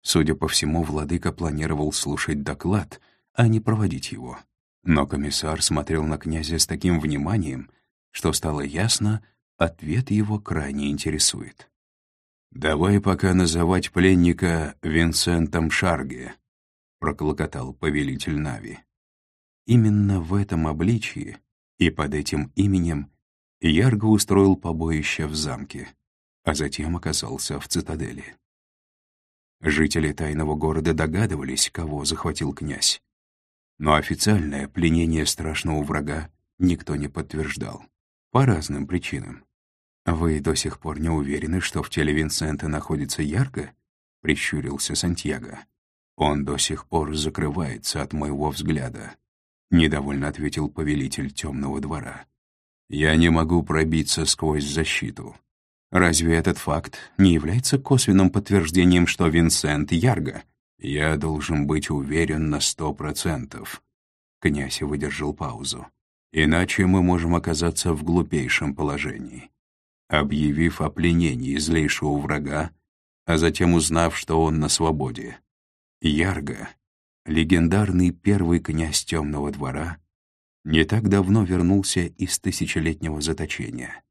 [SPEAKER 1] Судя по всему, владыка планировал слушать доклад, а не проводить его. Но комиссар смотрел на князя с таким вниманием, что стало ясно, ответ его крайне интересует. «Давай пока называть пленника Винсентом Шарге», — проклокотал повелитель Нави. Именно в этом обличии и под этим именем Ярго устроил побоище в замке. а затем оказался в цитадели. Жители тайного города догадывались, кого захватил князь. Но официальное пленение страшного врага никто не подтверждал. По разным причинам. «Вы до сих пор не уверены, что в теле Винсента находится ярко?» — прищурился Сантьяго. «Он до сих пор закрывается от моего взгляда», — недовольно ответил повелитель темного двора. «Я не могу пробиться сквозь защиту. Разве этот факт не является косвенным подтверждением, что Винсент Ярго? Я должен быть уверен на сто процентов». Князь выдержал паузу. «Иначе мы можем оказаться в глупейшем положении» объявив о пленении злейшего врага, а затем узнав, что он на свободе. Ярго, легендарный первый князь Темного двора, не так давно вернулся из тысячелетнего заточения,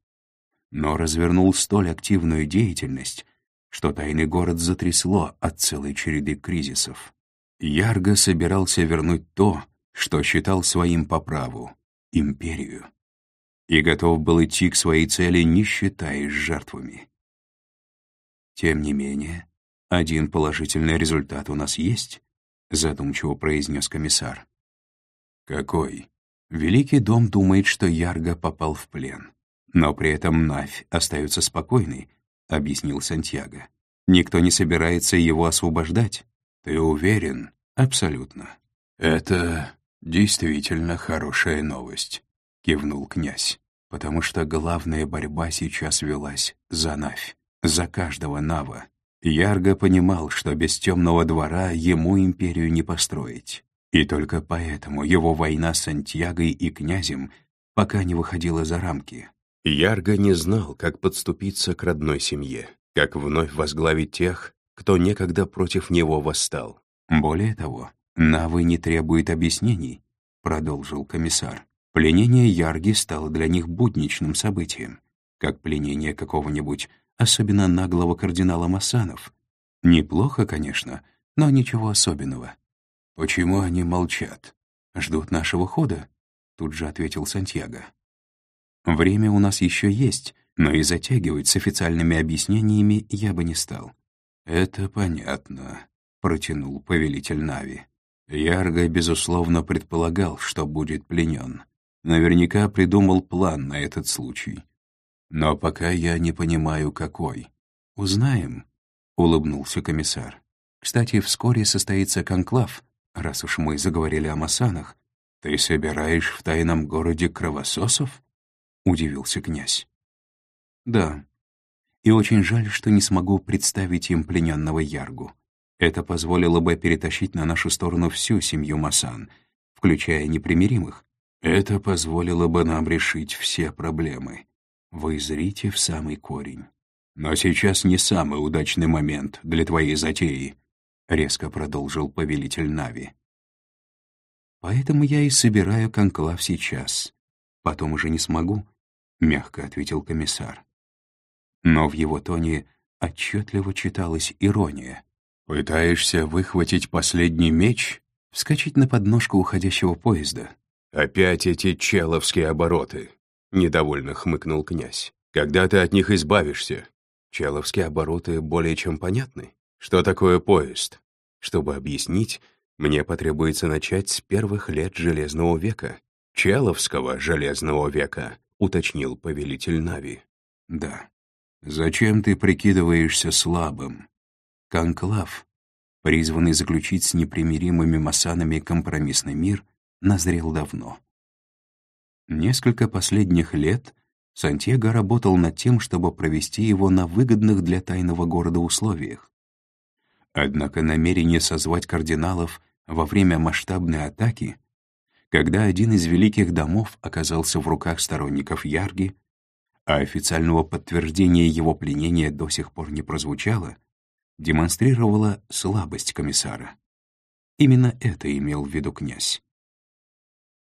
[SPEAKER 1] но развернул столь активную деятельность, что тайный город затрясло от целой череды кризисов. Ярго собирался вернуть то, что считал своим по праву — империю и готов был идти к своей цели, не считаясь жертвами. «Тем не менее, один положительный результат у нас есть», — задумчиво произнес комиссар. «Какой?» Великий дом думает, что Ярго попал в плен. Но при этом Навь остается спокойной, — объяснил Сантьяго. Никто не собирается его освобождать. Ты уверен? Абсолютно. Это действительно хорошая новость кивнул князь, потому что главная борьба сейчас велась за Навь, за каждого Нава. Ярго понимал, что без темного двора ему империю не построить. И только поэтому его война с Сантьягой и князем пока не выходила за рамки.
[SPEAKER 2] Ярго не знал, как подступиться к родной семье, как вновь возглавить тех, кто некогда против него восстал.
[SPEAKER 1] «Более того, Навы не требует объяснений», — продолжил комиссар. Пленение Ярги стало для них будничным событием, как пленение какого-нибудь особенно наглого кардинала Массанов. Неплохо, конечно, но ничего особенного. «Почему они молчат? Ждут нашего хода?» — тут же ответил Сантьяго. «Время у нас еще есть, но и затягивать с официальными объяснениями я бы не стал». «Это понятно», — протянул повелитель Нави. Ярго, безусловно, предполагал, что будет пленен. Наверняка придумал план на этот случай. Но пока я не понимаю, какой. Узнаем, — улыбнулся комиссар. Кстати, вскоре состоится конклав, раз уж мы заговорили о масанах. Ты собираешь в тайном городе кровососов? — удивился князь. Да. И очень жаль, что не смогу представить им плененного Яргу. Это позволило бы перетащить на нашу сторону всю семью Масан, включая непримиримых, это позволило бы нам решить все проблемы. Вы зрите в самый корень. Но сейчас не самый удачный момент для твоей затеи, — резко продолжил повелитель Нави. Поэтому я и собираю конклав сейчас. Потом уже не смогу, — мягко ответил комиссар. Но в его тоне отчетливо читалась ирония. «Пытаешься выхватить последний меч, вскочить на подножку уходящего поезда,
[SPEAKER 2] «Опять эти человские обороты», — недовольно хмыкнул князь. «Когда ты от них избавишься?» Человские обороты более чем понятны. Что такое поезд? Чтобы объяснить, мне потребуется начать с первых лет Железного века. Человского Железного века, уточнил повелитель Нави.
[SPEAKER 1] Да. Зачем ты прикидываешься слабым? Конклав, призванный заключить с непримиримыми масанами компромиссный мир — назрел давно. Несколько последних лет Сантьяго работал над тем, чтобы провести его на выгодных для тайного города условиях. Однако намерение созвать кардиналов во время масштабной атаки, когда один из великих домов оказался в руках сторонников Ярги, а официального подтверждения его пленения до сих пор не прозвучало, демонстрировало слабость комиссара. Именно это имел в виду князь.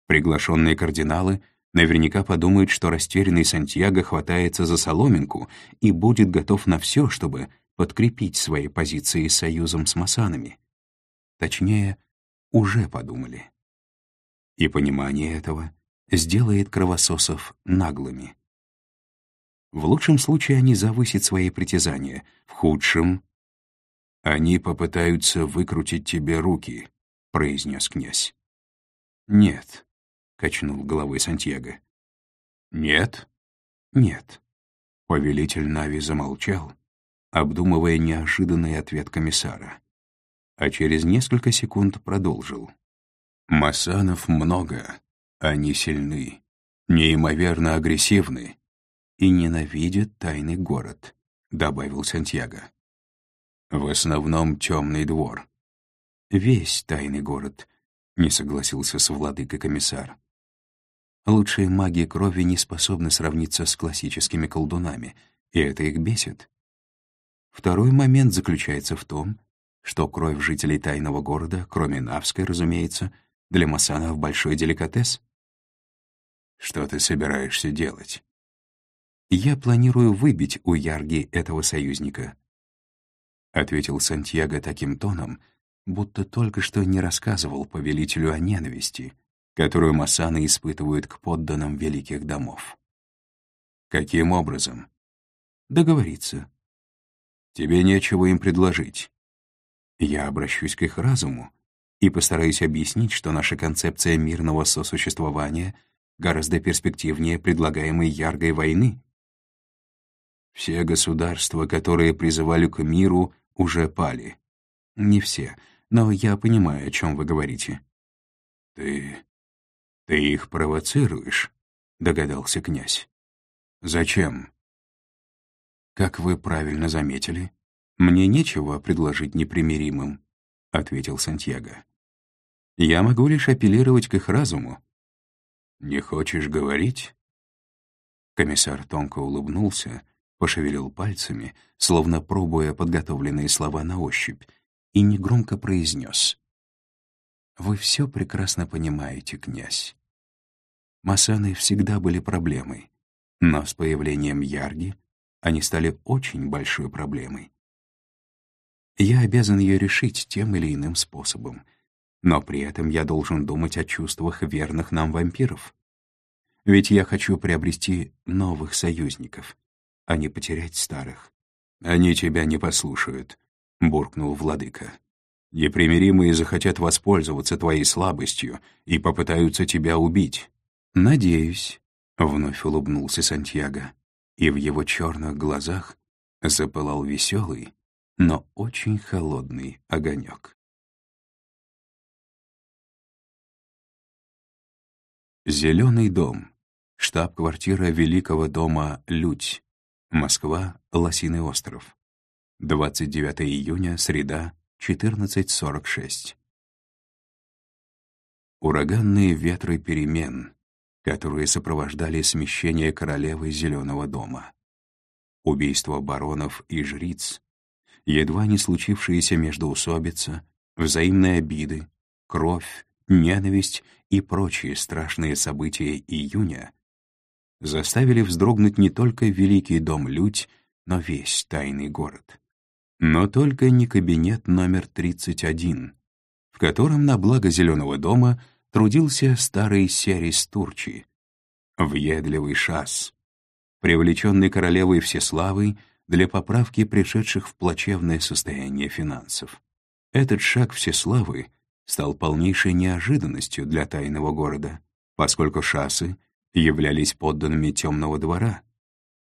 [SPEAKER 1] Приглашенные кардиналы наверняка подумают, что растерянный Сантьяго хватается за соломинку и будет готов на все, чтобы подкрепить свои позиции союзом с масанами. Точнее, уже подумали. И понимание этого сделает кровососов наглыми.
[SPEAKER 3] В лучшем случае они завысят свои притязания, в худшем — «Они попытаются выкрутить тебе руки», — произнес князь. «Нет», — качнул головой Сантьяго. «Нет?» «Нет». Повелитель Нави замолчал, обдумывая неожиданный ответ комиссара. А через несколько секунд продолжил. «Масанов много, они сильны, неимоверно агрессивны и ненавидят тайный город», — добавил Сантьяго. «В основном темный двор». «Весь тайный город», — не согласился с владыкой комиссар. Лучшие маги крови не способны сравниться с классическими колдунами, и это их бесит. Второй момент заключается в том, что кровь жителей тайного города, кроме Навской, разумеется, для Масанов большой деликатес. Что ты собираешься делать? Я планирую выбить у Ярги этого союзника. Ответил Сантьяго таким тоном, будто только что не рассказывал повелителю о ненависти, которую масаны испытывают к подданным великих домов. Каким образом? Договориться. Тебе нечего им предложить. Я обращусь к их разуму и постараюсь объяснить, что наша концепция мирного сосуществования гораздо перспективнее предлагаемой яркой войны. Все государства, которые призывали к миру, уже пали. Не все, но я понимаю, о чем вы говорите. Ты «Ты их провоцируешь», — догадался князь. «Зачем?» «Как вы правильно заметили, мне нечего предложить непримиримым», — ответил Сантьяго. «Я могу лишь апеллировать к их разуму». «Не хочешь говорить?» Комиссар тонко улыбнулся, пошевелил пальцами, словно пробуя подготовленные слова на ощупь, и негромко произнес. «Вы все прекрасно понимаете, князь. Масаны всегда были проблемой, но с появлением Ярги они стали очень большой проблемой. Я обязан ее решить тем или иным способом, но при этом я должен думать о чувствах верных нам вампиров. Ведь я хочу приобрести новых союзников, а не потерять старых. «Они тебя не послушают», — буркнул владыка. «Непримиримые захотят воспользоваться твоей слабостью и попытаются тебя убить. «Надеюсь», — вновь улыбнулся Сантьяго, и в его черных глазах запылал веселый, но очень холодный огонек. Зеленый дом. Штаб-квартира Великого дома «Людь». Москва, Лосиный остров. 29 июня, среда, 14.46. Ураганные ветры перемен, которые сопровождали смещение королевы Зеленого дома. Убийство баронов и жриц, едва не случившиеся междоусобица, взаимные обиды, кровь, ненависть и прочие страшные события июня заставили вздрогнуть не только Великий дом Людь, но весь тайный город. Но только не кабинет номер 31, в котором на благо Зеленого дома трудился старый серис Турчи, въедливый шас, привлеченный королевой Всеславой для поправки пришедших в плачевное состояние финансов. Этот шаг Всеславы стал полнейшей неожиданностью для тайного города, поскольку шасы являлись подданными темного двора,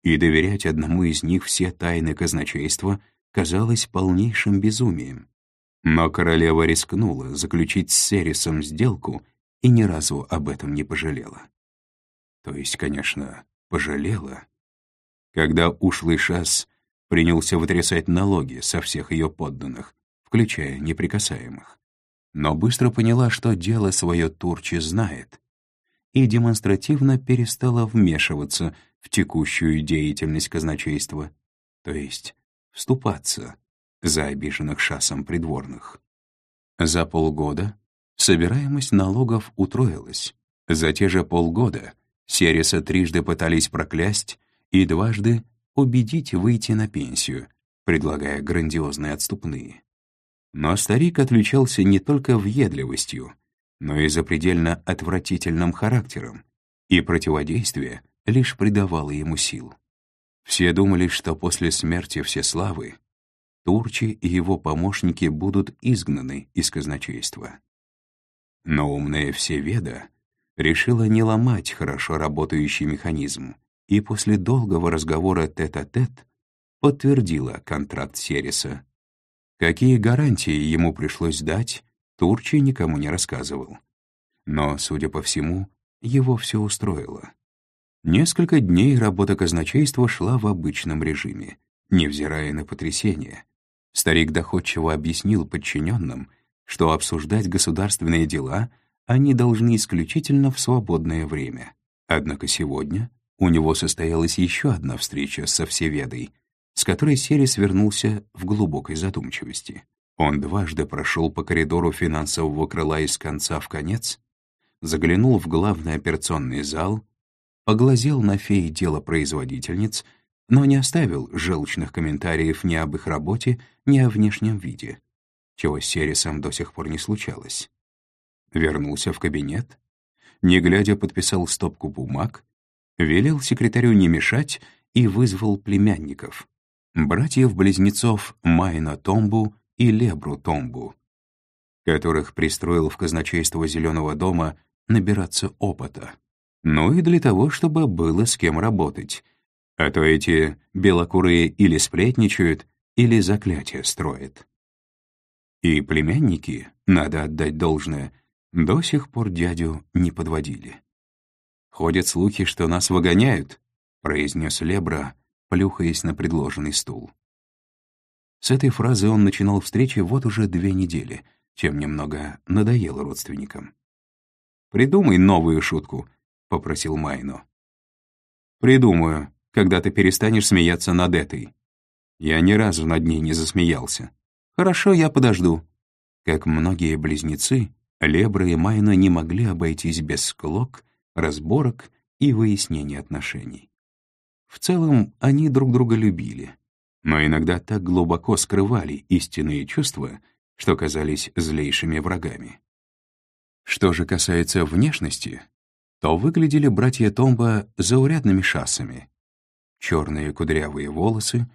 [SPEAKER 3] и доверять одному из них все тайны казначейства казалось полнейшим безумием. Но королева рискнула заключить с Серисом сделку и ни разу об этом не пожалела. То есть, конечно, пожалела. Когда ушлый шас принялся вытрясать налоги со всех ее подданных, включая неприкасаемых. Но быстро поняла, что дело свое Турчи знает, и демонстративно перестала вмешиваться в текущую деятельность казначейства, то есть вступаться за обиженных шасом придворных. За полгода собираемость налогов утроилась. За те же полгода Сереса трижды пытались проклясть и дважды убедить выйти на пенсию, предлагая грандиозные отступные. Но старик отличался не только въедливостью, но и запредельно отвратительным характером, и противодействие лишь придавало ему сил.
[SPEAKER 1] Все думали, что после смерти Всеславы Турчи и его помощники будут изгнаны из казначейства. Но умная Всеведа решила не ломать хорошо работающий механизм и после долгого разговора тет-а-тет -тет подтвердила контракт Сереса. Какие гарантии ему пришлось дать, Турчи никому не рассказывал. Но, судя по всему, его все устроило. Несколько дней работа казначейства шла в обычном режиме, невзирая на потрясение. Старик доходчиво объяснил подчиненным, что обсуждать государственные дела они должны исключительно в свободное время. Однако сегодня у него состоялась еще одна встреча со Всеведой, с которой Серис вернулся в глубокой задумчивости. Он дважды прошел по коридору финансового крыла из конца в конец, заглянул в главный операционный зал, поглазел на феи делопроизводительниц, но не оставил желчных комментариев ни об их работе, ни о внешнем виде, чего с Серисом до сих пор не случалось. Вернулся в кабинет, не глядя подписал стопку бумаг, велел секретарю не мешать и вызвал племянников, братьев-близнецов Майна Томбу и Лебру Томбу, которых пристроил в казначейство Зеленого дома набираться опыта. Ну и для того, чтобы было с кем работать, а то эти белокурые или сплетничают, или заклятия строят. И племянники, надо отдать должное, до сих пор дядю не подводили. «Ходят слухи, что нас выгоняют», — произнес Лебра, плюхаясь на предложенный стул. С этой фразы он начинал встречи вот уже две недели, чем немного надоело родственникам. «Придумай новую шутку», — попросил Майно. «Придумаю», когда ты перестанешь смеяться над этой. Я ни разу над ней не засмеялся. Хорошо, я подожду. Как многие близнецы, Лебра и Майна не могли обойтись без склок, разборок и выяснения отношений. В целом, они друг друга любили, но иногда так глубоко скрывали истинные чувства, что казались злейшими врагами. Что же касается внешности, то выглядели братья Томба заурядными шассами, черные кудрявые волосы,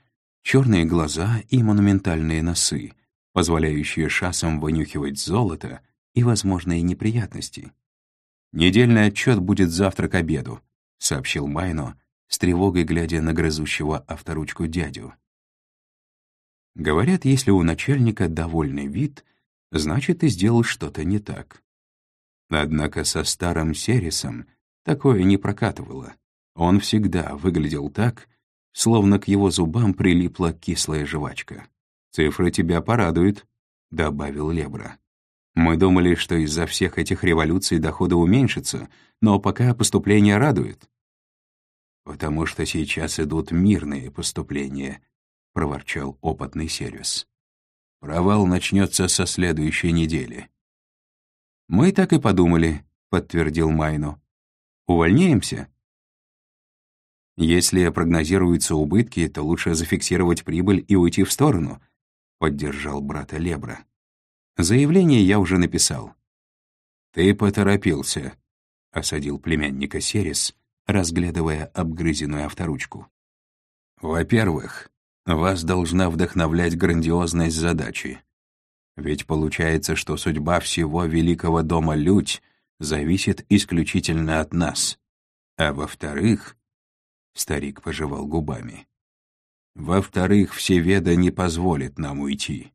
[SPEAKER 1] черные глаза и монументальные носы, позволяющие шасам вынюхивать золото и возможные неприятности. «Недельный отчет будет завтра к обеду», — сообщил Майно, с тревогой глядя на грызущего авторучку дядю. Говорят, если у начальника довольный вид, значит, ты сделал что-то не так. Однако со старым Серисом такое не прокатывало. Он всегда выглядел так, словно к его зубам прилипла кислая жвачка. «Цифры тебя порадуют», — добавил Лебра. «Мы думали, что из-за всех этих революций доходы уменьшатся, но пока поступление радует». «Потому что сейчас идут мирные поступления», — проворчал опытный сервис. «Провал начнется со следующей недели». «Мы так и подумали», — подтвердил Майно. «Увольняемся?» Если прогнозируются убытки, то лучше зафиксировать прибыль и уйти в сторону», — поддержал брата Лебра. «Заявление я уже написал». «Ты поторопился», — осадил племянника Серис, разглядывая обгрызенную авторучку. «Во-первых, вас должна вдохновлять грандиозность задачи. Ведь получается, что судьба всего великого дома Людь зависит исключительно от нас. А во-вторых, Старик пожевал губами. Во-вторых, Всеведа не позволит нам уйти.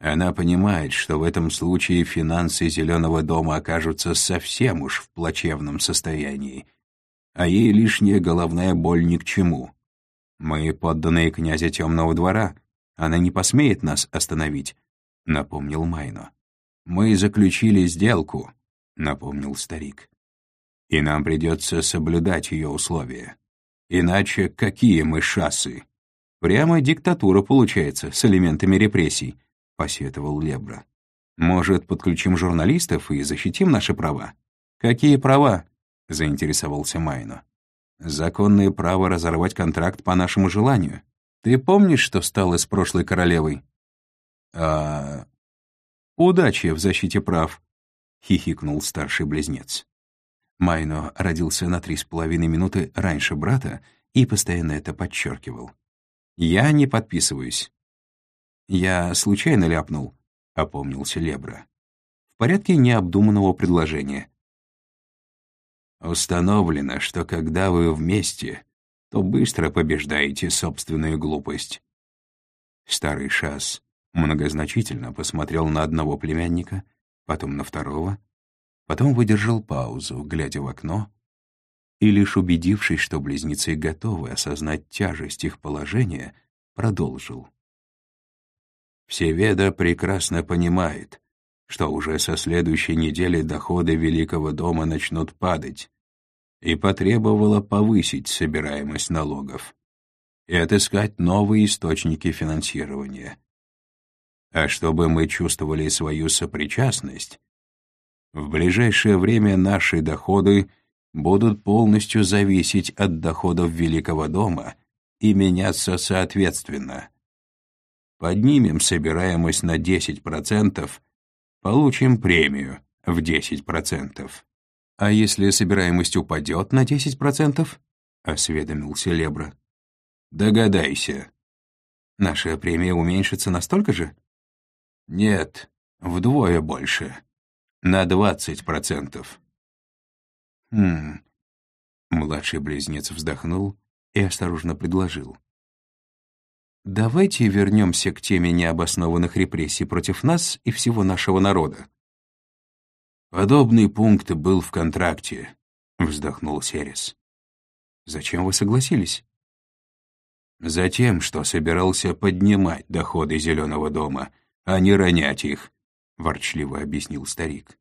[SPEAKER 1] Она понимает, что в этом случае финансы Зеленого дома окажутся совсем уж в плачевном состоянии, а ей лишняя головная боль ни к чему. Мы подданные князя Темного двора, она не посмеет нас остановить, — напомнил Майно. Мы заключили сделку, — напомнил старик. И нам придется соблюдать ее условия. Иначе какие мы шассы? Прямо диктатура получается с элементами репрессий, посетовал Лебра. Может, подключим журналистов и защитим наши права? Какие права? заинтересовался Майно. Законное право разорвать контракт по нашему желанию. Ты помнишь, что стало с прошлой королевой? А удачи в защите прав, хихикнул старший близнец. Майно родился на три с половиной минуты раньше брата
[SPEAKER 3] и постоянно это подчеркивал. «Я не подписываюсь». «Я случайно ляпнул», — опомнился Лебра. «В порядке необдуманного предложения».
[SPEAKER 1] «Установлено, что когда вы вместе, то быстро побеждаете собственную глупость». Старый Шас многозначительно посмотрел на одного племянника, потом на второго, потом выдержал паузу, глядя в окно, и лишь убедившись, что близнецы готовы осознать тяжесть их положения, продолжил. Всеведа прекрасно понимает, что уже со следующей недели доходы Великого дома начнут падать, и потребовала повысить собираемость налогов и отыскать новые источники финансирования. А чтобы мы чувствовали свою сопричастность, в ближайшее время наши доходы будут полностью зависеть от доходов Великого дома и меняться соответственно. Поднимем собираемость на 10%, получим премию в 10%.
[SPEAKER 3] «А если собираемость упадет на 10%?» — осведомился Лебра.
[SPEAKER 1] «Догадайся».
[SPEAKER 3] «Наша премия уменьшится настолько же?»
[SPEAKER 1] «Нет, вдвое больше. На 20%.
[SPEAKER 3] «Хм...» Младший близнец вздохнул и осторожно предложил. «Давайте вернемся к теме необоснованных репрессий против нас и всего нашего народа».
[SPEAKER 1] «Подобный пункт был в контракте», — вздохнул Серес.
[SPEAKER 3] «Зачем вы согласились?»
[SPEAKER 1] «Затем, что собирался поднимать доходы Зеленого дома, а не ронять их», — ворчливо объяснил старик.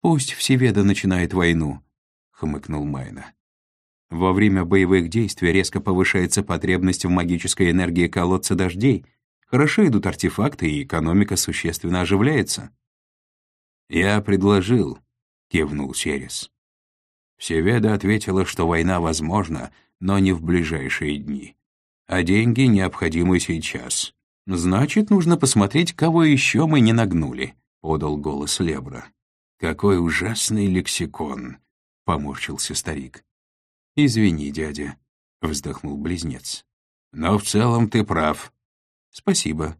[SPEAKER 3] «Пусть Всеведа начинает войну», — хмыкнул Майна. «Во время боевых действий резко повышается потребность в магической энергии колодца дождей, хорошо идут артефакты, и экономика существенно оживляется».
[SPEAKER 1] «Я предложил», — кивнул Серес. Всеведа ответила, что война возможна, но не в ближайшие дни. А деньги необходимы сейчас.
[SPEAKER 3] «Значит, нужно посмотреть, кого еще мы не нагнули», — подал голос Лебра.
[SPEAKER 1] «Какой ужасный лексикон!» — поморщился старик.
[SPEAKER 3] «Извини, дядя», — вздохнул близнец.
[SPEAKER 1] «Но в целом ты прав».
[SPEAKER 3] «Спасибо».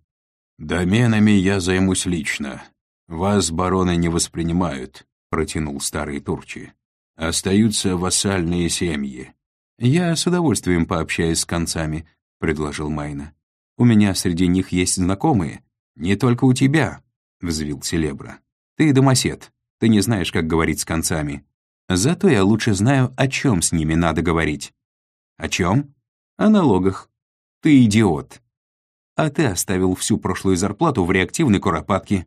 [SPEAKER 1] «Доменами я займусь лично. Вас бароны не воспринимают», — протянул старый Турчи. «Остаются вассальные семьи».
[SPEAKER 3] «Я с удовольствием пообщаюсь с концами», — предложил Майна. «У меня среди них есть знакомые. Не только у тебя», — взвился Лебра. «Ты домосед. Ты не знаешь, как говорить с концами. Зато я лучше знаю, о чем с ними надо говорить. О чем? О налогах. Ты идиот. А ты оставил всю прошлую зарплату в реактивной куропатке.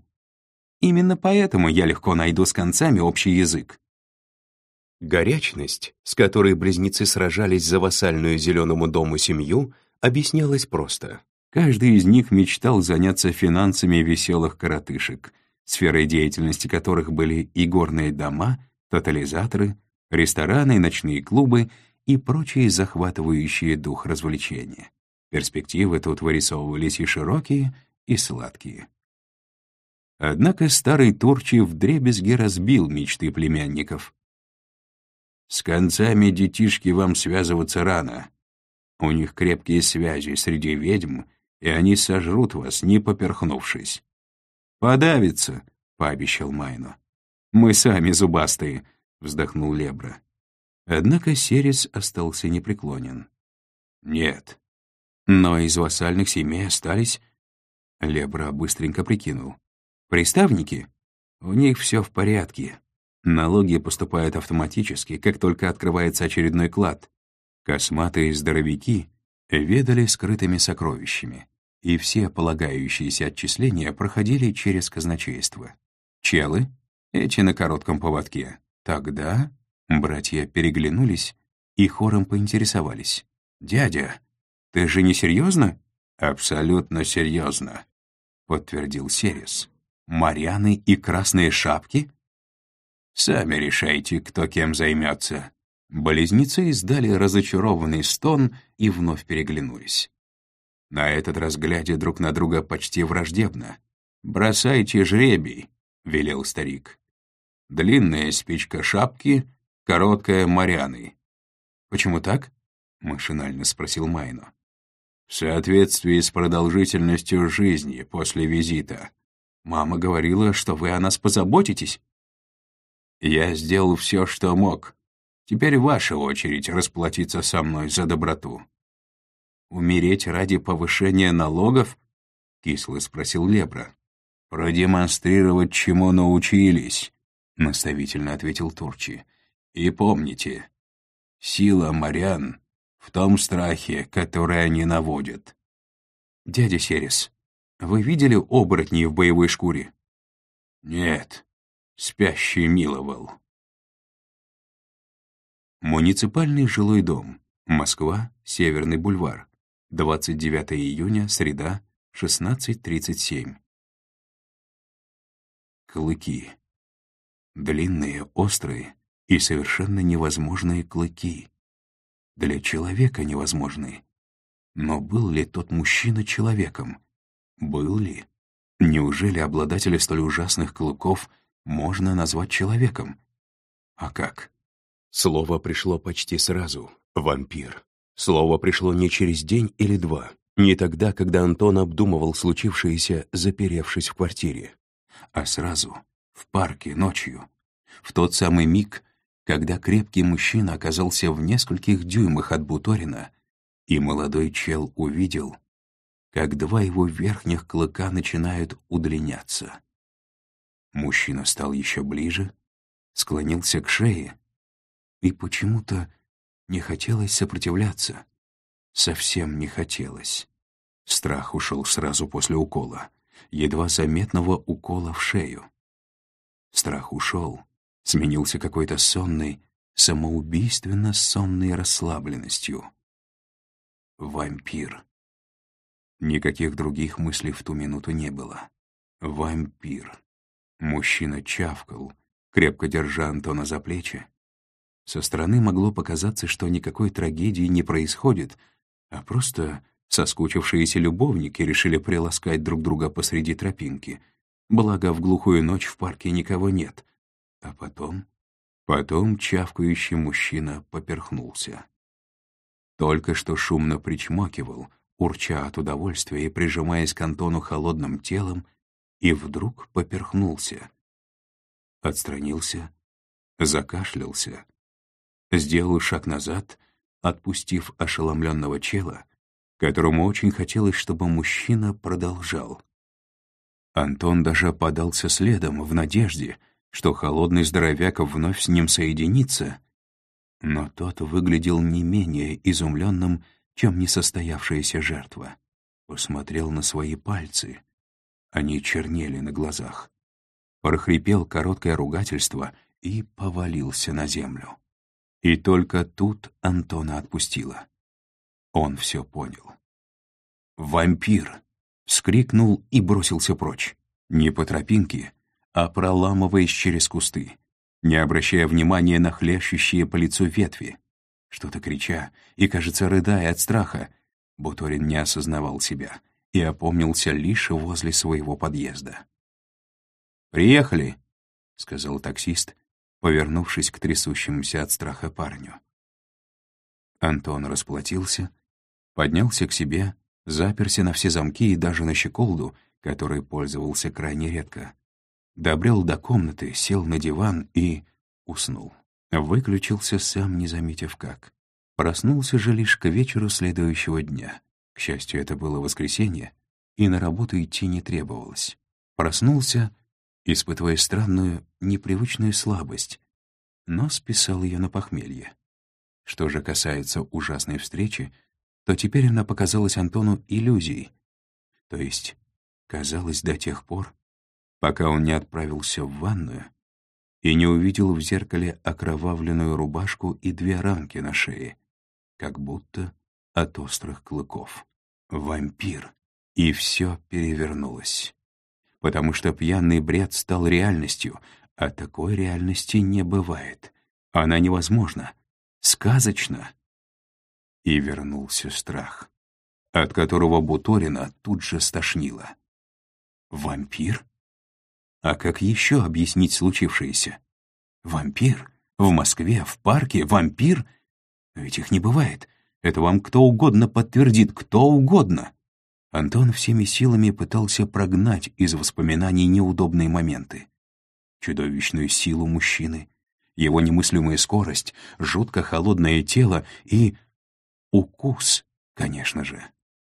[SPEAKER 3] Именно поэтому я легко найду с концами общий язык.
[SPEAKER 2] Горячность, с которой близнецы сражались за вассальную зеленому дому семью, объяснялась просто.
[SPEAKER 3] Каждый из них мечтал заняться финансами веселых коротышек — сферой деятельности которых были и горные дома, тотализаторы, рестораны, ночные клубы и прочие захватывающие дух развлечения. Перспективы тут вырисовывались и широкие, и сладкие. Однако старый Турчи вдребезги разбил мечты племянников.
[SPEAKER 1] «С концами детишки вам связываться рано. У них крепкие связи среди ведьм, и они сожрут вас, не поперхнувшись.
[SPEAKER 3] «Подавится», — пообещал Майно. «Мы сами зубастые», — вздохнул Лебра. Однако Серец остался непреклонен.
[SPEAKER 1] «Нет».
[SPEAKER 3] Но из вассальных семей остались... Лебра быстренько прикинул. «Приставники? У них все в порядке. Налоги поступают автоматически, как только открывается очередной клад. Косматые здоровяки ведали скрытыми сокровищами и все полагающиеся отчисления проходили через казначейство. Челы? Эти на коротком поводке. Тогда братья переглянулись и хором поинтересовались. «Дядя, ты же не серьезно?»
[SPEAKER 1] «Абсолютно серьезно», — подтвердил Серес.
[SPEAKER 3] «Марьяны и красные шапки?»
[SPEAKER 1] «Сами решайте, кто кем займется».
[SPEAKER 3] Близнецы издали разочарованный стон и вновь переглянулись. На этот раз глядя друг на друга почти враждебно. «Бросайте жребий», — велел старик. «Длинная спичка шапки, короткая моряны». «Почему так?» — машинально спросил Майно. «В соответствии с продолжительностью жизни после визита. Мама говорила, что вы о нас позаботитесь». «Я сделал все, что мог. Теперь ваша очередь расплатиться со мной за доброту». «Умереть ради повышения налогов?» — кисло спросил Лебра. «Продемонстрировать, чему научились», — наставительно ответил Турчи. «И помните, сила морян в том страхе, который они наводят». «Дядя Серис, вы видели оборотней в боевой шкуре?» «Нет, спящий миловал». Муниципальный жилой дом. Москва, Северный бульвар. 29 июня, среда, 16.37. Клыки. Длинные, острые и совершенно невозможные клыки. Для человека невозможные. Но был ли тот мужчина человеком? Был ли? Неужели обладателя столь ужасных клыков можно назвать человеком? А как?
[SPEAKER 2] Слово пришло почти сразу. Вампир. Слово пришло не через день или два, не тогда, когда Антон обдумывал случившееся, заперевшись в квартире,
[SPEAKER 3] а сразу, в парке, ночью, в тот самый миг, когда крепкий мужчина оказался в нескольких дюймах от Буторина, и молодой чел увидел, как два его верхних клыка начинают удлиняться. Мужчина стал еще ближе, склонился к шее, и почему-то не хотелось сопротивляться. Совсем не хотелось. Страх ушел сразу после укола, едва заметного укола в шею. Страх ушел, сменился какой-то сонной, самоубийственно сонной расслабленностью. Вампир. Никаких других мыслей в ту минуту не было. Вампир. Мужчина чавкал, крепко держа Антона за плечи, со стороны могло показаться, что никакой трагедии не происходит, а просто соскучившиеся любовники решили приласкать друг друга посреди тропинки. Благо, в глухую ночь в парке никого нет. А потом... Потом чавкающий мужчина поперхнулся. Только что шумно причмокивал, урча от удовольствия и прижимаясь к Антону холодным телом, и вдруг поперхнулся. Отстранился, закашлялся, сделал шаг назад, отпустив ошеломленного чела, которому очень хотелось, чтобы мужчина продолжал. Антон даже подался следом в надежде, что холодный здоровяк вновь с ним соединится, но тот выглядел не менее изумленным, чем несостоявшаяся жертва. Посмотрел на свои пальцы. Они чернели на глазах. Прохрипел короткое ругательство и повалился на землю. И только тут Антона отпустила. Он все понял. «Вампир!» — вскрикнул и бросился прочь. Не по тропинке, а проламываясь через кусты, не обращая внимания на хлещущие по лицу ветви. Что-то крича и, кажется, рыдая от страха, Буторин не осознавал себя и опомнился лишь возле своего подъезда. «Приехали!» — сказал таксист, повернувшись к трясущемуся от страха парню. Антон расплатился, поднялся к себе, заперся на все замки и даже на щеколду, которой пользовался крайне редко. Добрел до комнаты, сел на диван и уснул. Выключился сам, не заметив как. Проснулся же лишь к вечеру следующего дня. К счастью, это было воскресенье, и на работу идти не требовалось. Проснулся испытывая странную, непривычную слабость, но списал ее на похмелье. Что же касается ужасной встречи, то теперь она показалась Антону иллюзией, то есть казалось до тех пор, пока он не отправился в ванную и не увидел в зеркале окровавленную рубашку и две ранки на шее, как будто от острых клыков. Вампир. И все перевернулось потому что пьяный бред стал реальностью, а такой реальности не бывает. Она невозможна, сказочна. И вернулся страх, от которого Буторина тут же стошнило. Вампир? А как еще объяснить случившееся? Вампир? В Москве, в парке, вампир? Ведь их не бывает. Это вам кто угодно подтвердит, кто угодно. Антон всеми силами пытался прогнать из воспоминаний неудобные моменты. Чудовищную силу мужчины, его немыслимая скорость, жутко холодное тело и... укус, конечно же.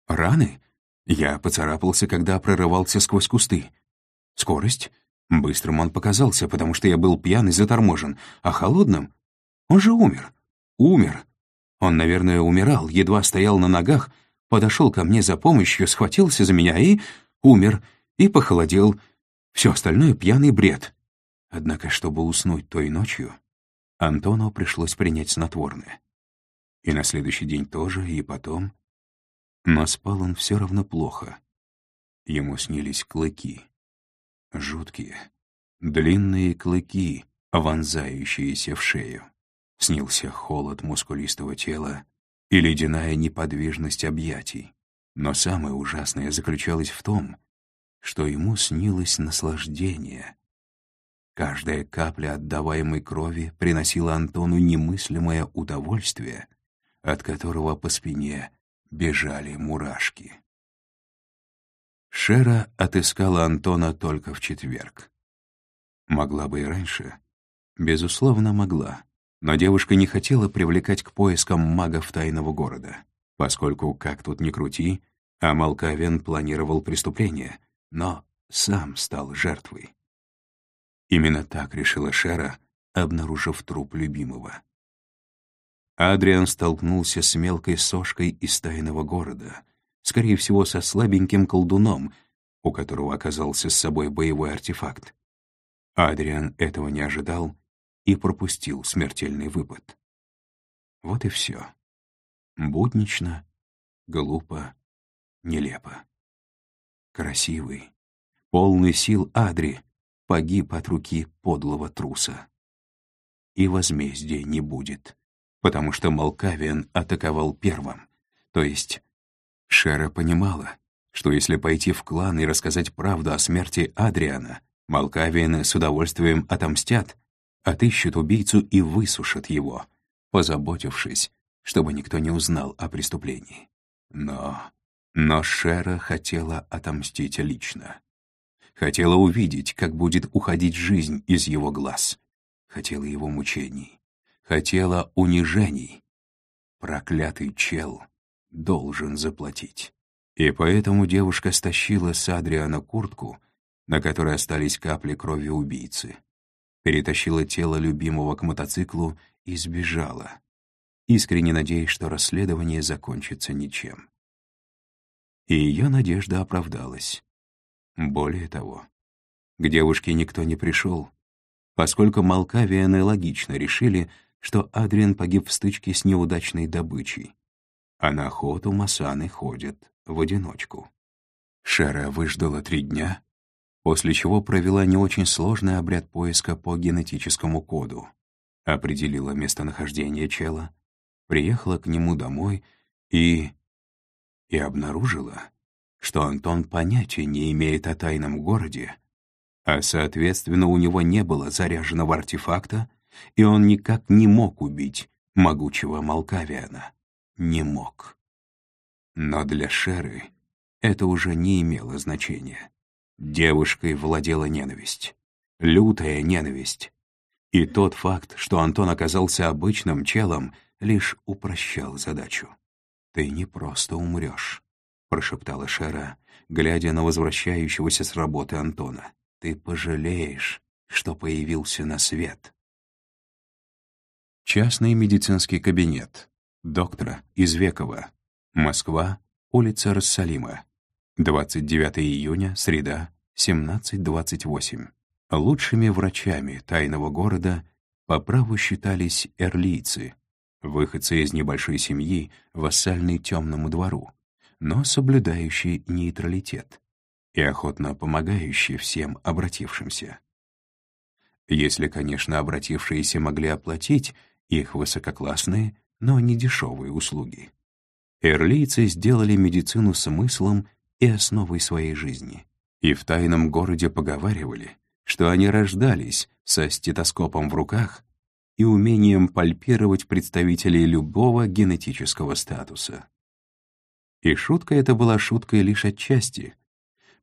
[SPEAKER 3] Раны? Я поцарапался, когда прорывался сквозь кусты. Скорость? Быстрым он показался, потому что я был пьян и заторможен, а холодным? Он же умер. Умер. Он, наверное, умирал, едва стоял на ногах, подошел ко мне за помощью, схватился за меня и... умер, и похолодел. Все остальное — пьяный бред. Однако, чтобы уснуть той ночью, Антону пришлось принять снотворное. И на следующий день тоже, и потом. Но спал он все равно плохо. Ему снились клыки. Жуткие, длинные клыки, вонзающиеся в шею. Снился холод мускулистого тела и ледяная неподвижность объятий. Но самое ужасное заключалось в том, что ему снилось наслаждение. Каждая капля отдаваемой крови приносила Антону немыслимое удовольствие, от которого по спине бежали мурашки. Шера отыскала Антона только в четверг. Могла бы и раньше. Безусловно, могла. Но девушка не хотела привлекать к поискам магов тайного города, поскольку, как тут ни крути, а Малкавен планировал преступление, но сам стал жертвой. Именно так решила Шера, обнаружив труп любимого. Адриан столкнулся с мелкой сошкой из тайного города, скорее всего, со слабеньким колдуном, у которого оказался с собой боевой артефакт. Адриан этого не ожидал и пропустил смертельный выпад. Вот и все. Буднично, глупо, нелепо. Красивый, полный сил Адри погиб от руки подлого труса. И возмездия не будет, потому что Малкавиан атаковал первым, то есть Шера понимала, что если пойти в клан и рассказать правду о смерти Адриана, Малкавианы с удовольствием отомстят, отыщут убийцу и высушат его, позаботившись, чтобы никто не узнал о преступлении. Но... Но Шера хотела отомстить лично. Хотела увидеть, как будет уходить жизнь из его глаз. Хотела его мучений. Хотела унижений. Проклятый чел должен заплатить. И поэтому девушка стащила с Адриана куртку, на которой остались капли крови убийцы перетащила тело любимого к мотоциклу и сбежала, искренне надеясь, что расследование закончится ничем. И ее надежда оправдалась. Более того, к девушке никто не пришел, поскольку Малкавианы логично решили, что Адриан погиб в стычке с неудачной добычей, а на охоту Масаны ходят в одиночку. Шара выждала три дня, после чего провела не очень сложный обряд поиска по генетическому коду, определила местонахождение чела, приехала к нему домой и... и обнаружила, что Антон понятия не имеет о тайном городе, а, соответственно, у него не было заряженного артефакта, и он никак не мог убить могучего Малкавиана. Не мог. Но для Шеры это уже не имело значения. Девушкой владела ненависть. Лютая ненависть. И тот факт, что Антон оказался обычным челом, лишь упрощал задачу. «Ты не просто умрешь», — прошептала Шера, глядя на возвращающегося с работы Антона. «Ты пожалеешь, что появился на свет». Частный медицинский кабинет. Доктора из Векова. Москва, улица Рассалима. 29 июня, среда, 17.28. Лучшими врачами тайного города по праву считались эрлийцы, выходцы из небольшой семьи, вассальной темному двору, но соблюдающие нейтралитет и охотно помогающие всем обратившимся. Если, конечно, обратившиеся могли оплатить их высококлассные, но не дешевые услуги. Эрлийцы сделали медицину смыслом и основой своей жизни. И в тайном городе поговаривали, что они рождались со стетоскопом в руках
[SPEAKER 1] и умением пальпировать представителей любого генетического статуса. И шутка эта была шуткой лишь отчасти,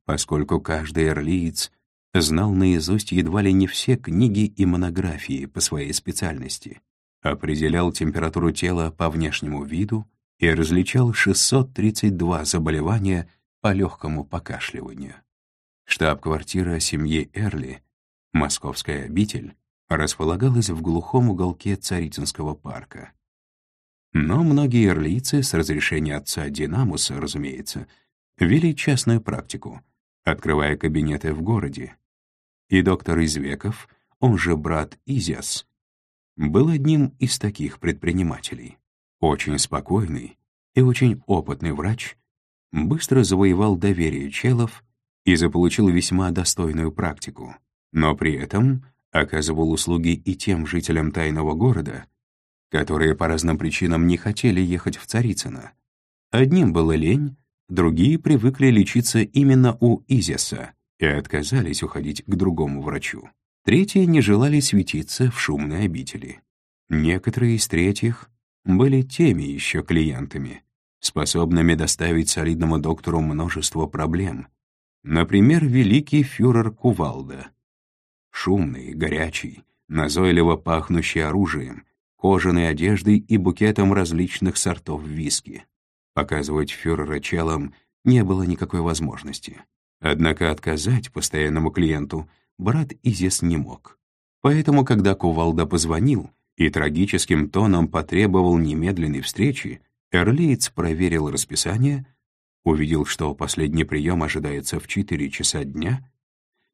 [SPEAKER 1] поскольку каждый эрлиец знал наизусть едва ли не все книги и монографии по своей специальности, определял температуру тела по внешнему виду и различал 632 заболевания по легкому покашливанию. Штаб-квартира семьи Эрли, московская обитель, располагалась в глухом уголке Царицынского парка. Но многие эрлийцы, с разрешения отца Динамуса, разумеется, вели частную практику, открывая кабинеты в городе. И доктор Извеков, он же брат Изяс, был одним из таких предпринимателей. Очень спокойный и очень опытный врач, быстро завоевал доверие челов и заполучил весьма достойную практику, но при этом оказывал услуги и тем жителям тайного города, которые по разным причинам не хотели ехать в Царицыно. Одним было лень, другие привыкли лечиться именно у Изеса и отказались уходить к другому врачу. Третьи не желали светиться в шумной обители. Некоторые из третьих были теми еще клиентами, способными доставить солидному доктору множество проблем. Например, великий фюрер Кувалда. Шумный, горячий, назойливо пахнущий оружием, кожаной одеждой и букетом различных сортов виски. Показывать фюрера челом не было никакой возможности. Однако отказать постоянному клиенту брат Изис не мог. Поэтому, когда Кувалда позвонил, и трагическим тоном потребовал немедленной встречи, Эрлиец проверил расписание, увидел, что последний прием ожидается в 4 часа дня,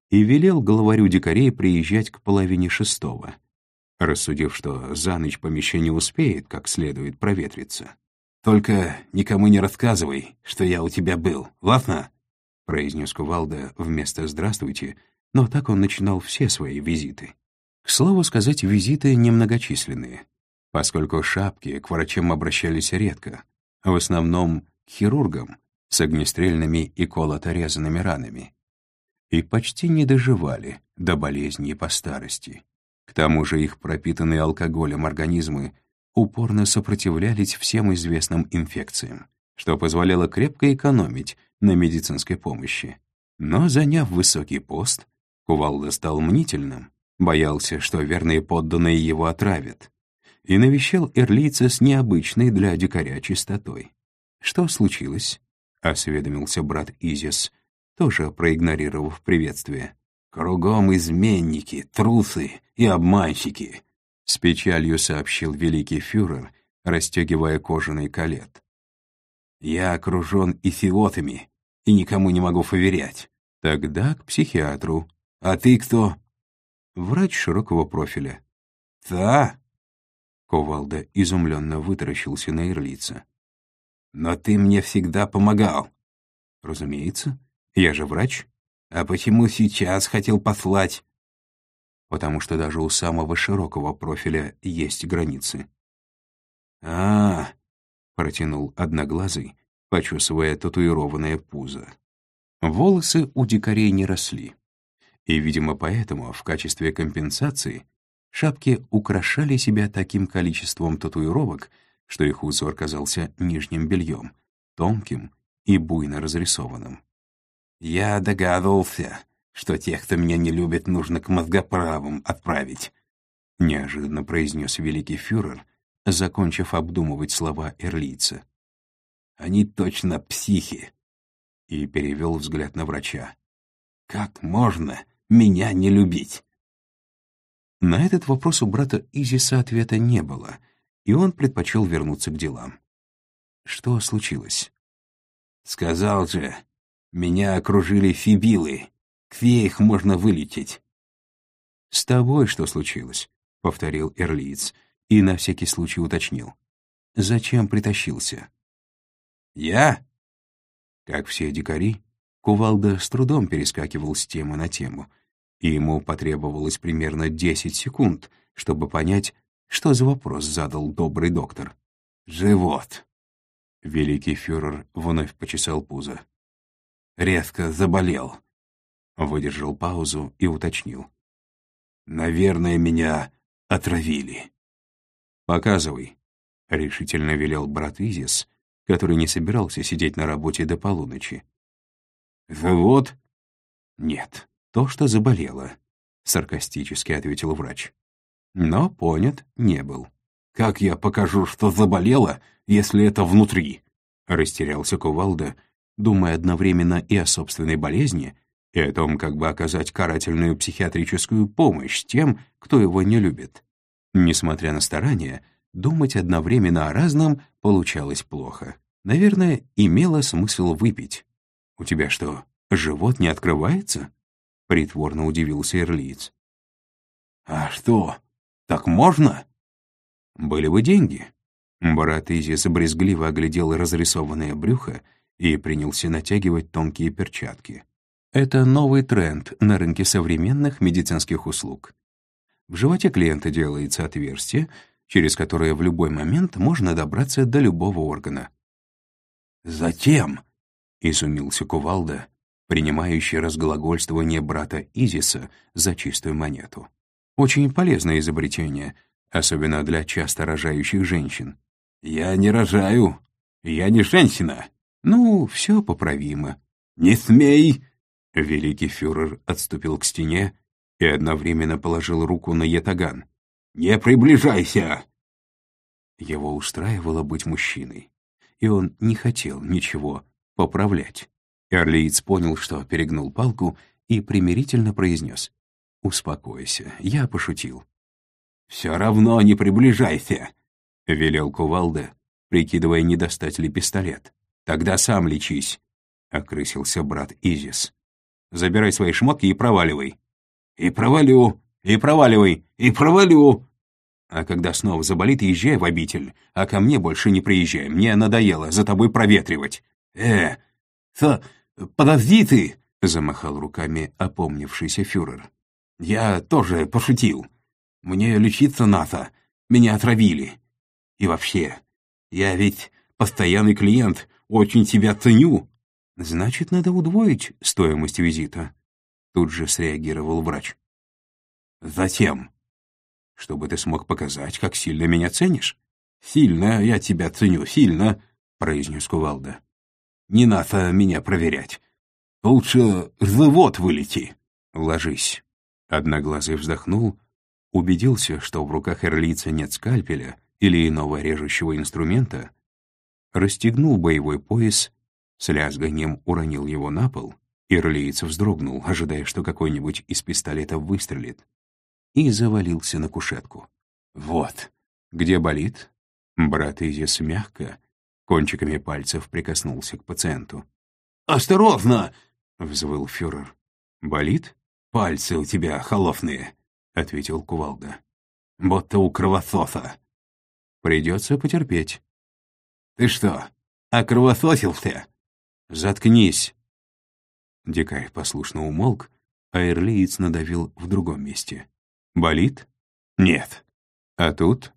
[SPEAKER 1] и велел главарю дикарей приезжать к половине шестого, рассудив, что за ночь помещение успеет как следует проветриться. «Только никому не рассказывай, что я у тебя был, ладно?» произнес Кувалда вместо «здравствуйте», но так он начинал все свои визиты. К слову сказать, визиты немногочисленные, поскольку шапки к врачам обращались редко, в основном к хирургам с огнестрельными и колото-резанными ранами, и почти не доживали до болезней по старости. К тому же их пропитанные алкоголем организмы упорно сопротивлялись всем известным инфекциям, что позволяло крепко экономить на медицинской помощи. Но, заняв высокий пост, Кувалда стал мнительным боялся, что верные подданные его отравят, и навещал эрлийца с необычной для дикаря чистотой. «Что случилось?» — осведомился брат Изис, тоже проигнорировав приветствие. «Кругом изменники, трусы и обманщики», — с печалью сообщил великий фюрер, расстегивая кожаный калет. «Я окружен исиотами и никому не могу поверять. Тогда к психиатру. А ты кто?» Врач широкого профиля. «Да?» Ковалда изумленно вытаращился на Ирлица. «Но ты мне всегда помогал». «Разумеется. Я же врач. А почему сейчас хотел послать?» «Потому что даже у самого широкого профиля есть границы». «А, -а, -а протянул одноглазый, почесывая татуированное пузо. Волосы у дикарей не росли. И, видимо, поэтому в качестве компенсации шапки украшали себя таким количеством татуировок, что их узор казался нижним бельем, тонким и буйно разрисованным. «Я догадывался, что тех, кто меня не любит, нужно к мозгоправам отправить», неожиданно произнес великий фюрер, закончив обдумывать слова эрлийца. «Они точно психи», и перевел взгляд на врача. «Как можно меня не любить?» На этот вопрос у брата Изиса ответа не было, и он предпочел вернуться к делам. Что случилось? «Сказал же, меня окружили фибилы. Где их можно вылететь?» «С тобой что случилось?» — повторил Эрлиец и на всякий случай уточнил. «Зачем притащился?» «Я?» Как все дикари, Кувалда с трудом перескакивал с темы на тему, и ему потребовалось примерно 10 секунд, чтобы понять, что за вопрос задал добрый доктор. «Живот!» Великий фюрер вновь почесал пузо. «Резко заболел!» Выдержал паузу и уточнил. «Наверное, меня отравили».
[SPEAKER 3] «Показывай», — решительно велел брат Изис, который не собирался сидеть на работе до полуночи. «Завод?» «Нет, то, что заболело», — саркастически ответил врач. Но понят не был. «Как я покажу, что заболело, если это внутри?» — растерялся Кувалда, думая одновременно и о собственной болезни, и о том, как бы оказать карательную психиатрическую помощь тем, кто его не любит. Несмотря на старания, думать одновременно о разном получалось плохо. Наверное, имело смысл выпить. «У тебя что, живот не открывается?» — притворно удивился Эрлиец. «А что, так можно?» «Были бы деньги». Брат Изис брезгливо оглядел разрисованное брюхо и принялся натягивать тонкие перчатки. Это новый тренд на рынке современных медицинских услуг. В животе клиента делается отверстие, через которое в любой момент можно добраться до любого органа. «Затем», — изумился Кувалда, принимающий разглагольствование брата Изиса за чистую монету. Очень полезное изобретение, особенно для часто рожающих женщин. «Я не рожаю. Я не женщина». «Ну, все поправимо». «Не смей!» Великий фюрер отступил к стене и одновременно положил руку на ятаган. «Не приближайся!» Его устраивало быть мужчиной, и он не хотел ничего поправлять. Эрлиец понял, что перегнул палку, и примирительно произнес. «Успокойся, я пошутил». «Все равно не приближайся», — велел кувалда, прикидывая, не достать ли пистолет. «Тогда сам лечись», — окрысился брат Изис. «Забирай свои шмотки и проваливай». «И провалю, и проваливай, и провалю», а когда снова заболит, езжай в обитель, а ко мне больше не приезжай, мне надоело за тобой проветривать. Э, со, подожди ты, замахал руками опомнившийся фюрер. Я тоже пошутил. Мне лечиться надо, меня отравили. И вообще, я ведь постоянный клиент, очень тебя ценю. Значит, надо удвоить стоимость визита. Тут же среагировал врач. Затем, чтобы ты смог показать, как сильно меня ценишь. «Сильно я тебя ценю, сильно», — произнес Кувалда. «Не надо меня проверять. Лучше живот вылети. Ложись». Одноглазый вздохнул, убедился, что в руках эрлица нет скальпеля или иного режущего инструмента, расстегнул боевой пояс, с лязганием уронил его на пол, Ирлиец вздрогнул, ожидая, что какой-нибудь из пистолетов выстрелит и завалился на кушетку. «Вот, где болит?» Брат Изис мягко, кончиками пальцев прикоснулся к пациенту. «Осторожно!» — взвыл фюрер. «Болит?» «Пальцы у тебя холofные», — ответил кувалда. «Будто у кровососа». «Придется потерпеть». «Ты что, окровососился?» «Заткнись!» Дикарь послушно умолк, а Эрлиец надавил в другом месте. Болит? Нет. А тут?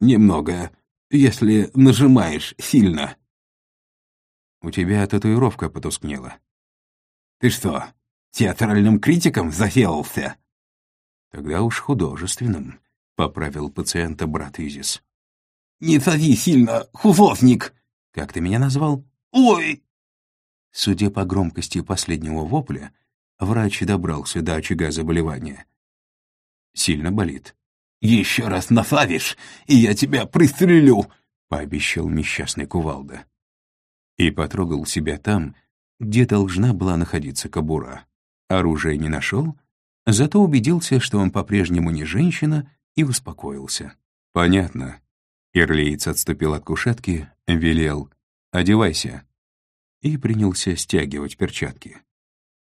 [SPEAKER 3] Немного, если нажимаешь сильно. У тебя татуировка потускнела. Ты что, театральным критиком заселался? Тогда уж художественным, — поправил пациента брат Изис. «Не сади сильно, художник!» «Как ты меня назвал?» «Ой!» Судя по громкости последнего вопля, врач добрался до очага заболевания. Сильно болит. «Еще раз нафавишь, и я тебя пристрелю!» — пообещал несчастный кувалда. И потрогал себя там, где должна была находиться кобура. Оружие не нашел, зато убедился, что он по-прежнему не женщина, и успокоился. «Понятно». Ирлиец отступил от кушетки, велел «Одевайся» и принялся стягивать перчатки.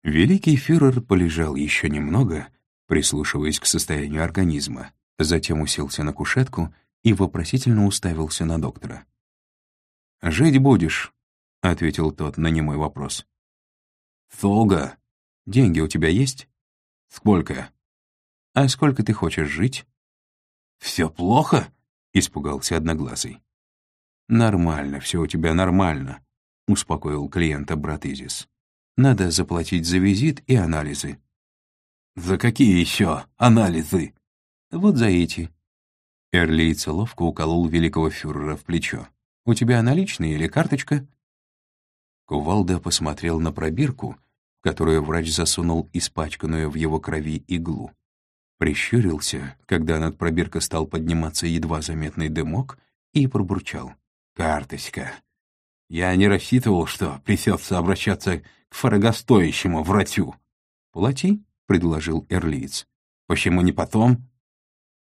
[SPEAKER 3] Великий фюрер полежал еще немного, прислушиваясь к состоянию организма, затем уселся на кушетку и вопросительно уставился на доктора. «Жить будешь», — ответил тот на немой вопрос. «Долго. Деньги у тебя есть?» «Сколько?» «А сколько ты хочешь жить?» «Все плохо?» — испугался Одноглазый. «Нормально, все у тебя нормально», — успокоил клиента брат Изис. «Надо заплатить за визит и анализы. «За какие еще анализы?» «Вот за эти».
[SPEAKER 1] Эрлиц ловко уколол великого фюрера в плечо. «У тебя наличные или карточка?» Кувалда посмотрел на пробирку, в которую врач засунул испачканную в его крови иглу. Прищурился, когда над пробиркой стал подниматься едва заметный дымок, и пробурчал. «Карточка. Я не рассчитывал, что придется обращаться к фарагостоящему врачу». «Плати», — предложил Эрлиц. «Почему не потом?»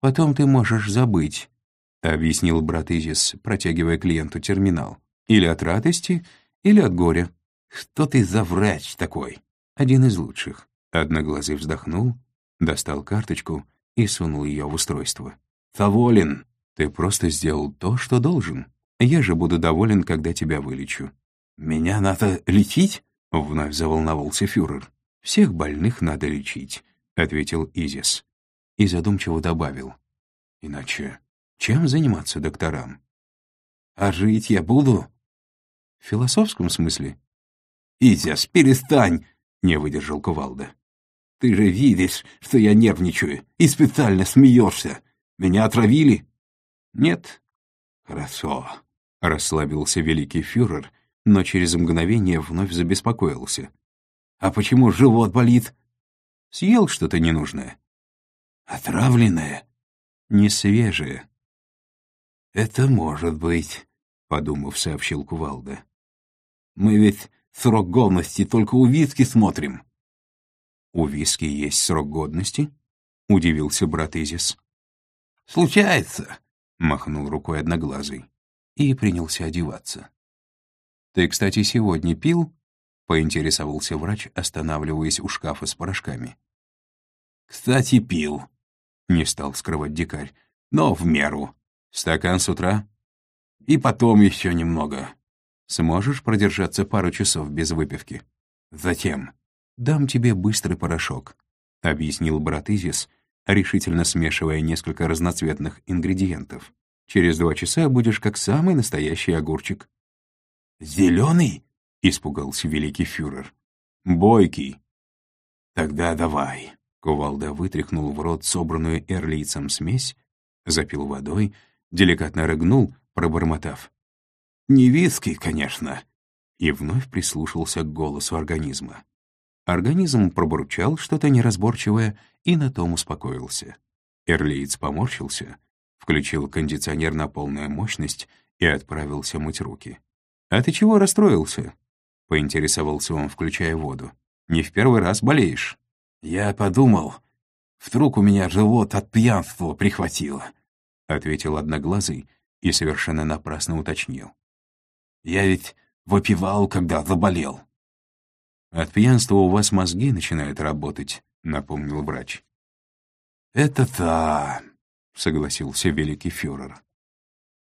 [SPEAKER 1] «Потом ты можешь забыть», — объяснил брат Изис, протягивая клиенту терминал. «Или от радости, или от горя». «Что ты за врач такой?» «Один из лучших». Одноглазый вздохнул, достал карточку и сунул ее в устройство. «Доволен. Ты просто сделал то, что должен. Я же буду доволен, когда тебя вылечу». «Меня надо лечить?» — вновь заволновался фюрер. «Всех больных надо лечить», — ответил Изис. И задумчиво добавил. «Иначе чем заниматься докторам?» «А жить я буду?» «В философском смысле?» «Изис, перестань!» — не выдержал Кувалда. «Ты же видишь, что я нервничаю, и специально смеешься. Меня отравили?» «Нет». «Хорошо», — расслабился великий фюрер, но через мгновение вновь забеспокоился. «А почему живот болит?» «Съел что-то ненужное». «Отравленное?» «Не свежее». «Это может быть», — подумав, сообщил Кувалда. «Мы ведь срок годности только у виски смотрим». «У виски есть срок годности?» — удивился брат Изис. «Случается», — махнул рукой одноглазый и принялся одеваться. «Ты, кстати, сегодня пил?» — поинтересовался врач, останавливаясь у шкафа с порошками. «Кстати, пил», — не стал скрывать дикарь, — «но в меру. Стакан с утра? И потом еще немного. Сможешь продержаться пару часов без выпивки? Затем дам тебе быстрый порошок», — объяснил брат Изис, решительно смешивая несколько разноцветных ингредиентов. «Через два часа будешь как самый настоящий огурчик». «Зеленый?» — испугался великий фюрер. «Бойкий». «Тогда давай». Кувалда вытряхнул в рот собранную эрлийцем смесь, запил водой, деликатно рыгнул, пробормотав. «Не виски, конечно», и вновь прислушался к голосу организма. Организм пробурчал что-то неразборчивое и на том успокоился. Эрлиец поморщился, включил кондиционер на полную мощность и отправился мыть руки. «А ты чего расстроился?» — поинтересовался он, включая воду. «Не в первый раз болеешь». «Я подумал, вдруг у меня живот от пьянства прихватило», — ответил Одноглазый и совершенно напрасно уточнил. «Я ведь выпивал, когда заболел». «От пьянства у вас мозги начинают работать», — напомнил врач. «Это та», — согласился великий фюрер.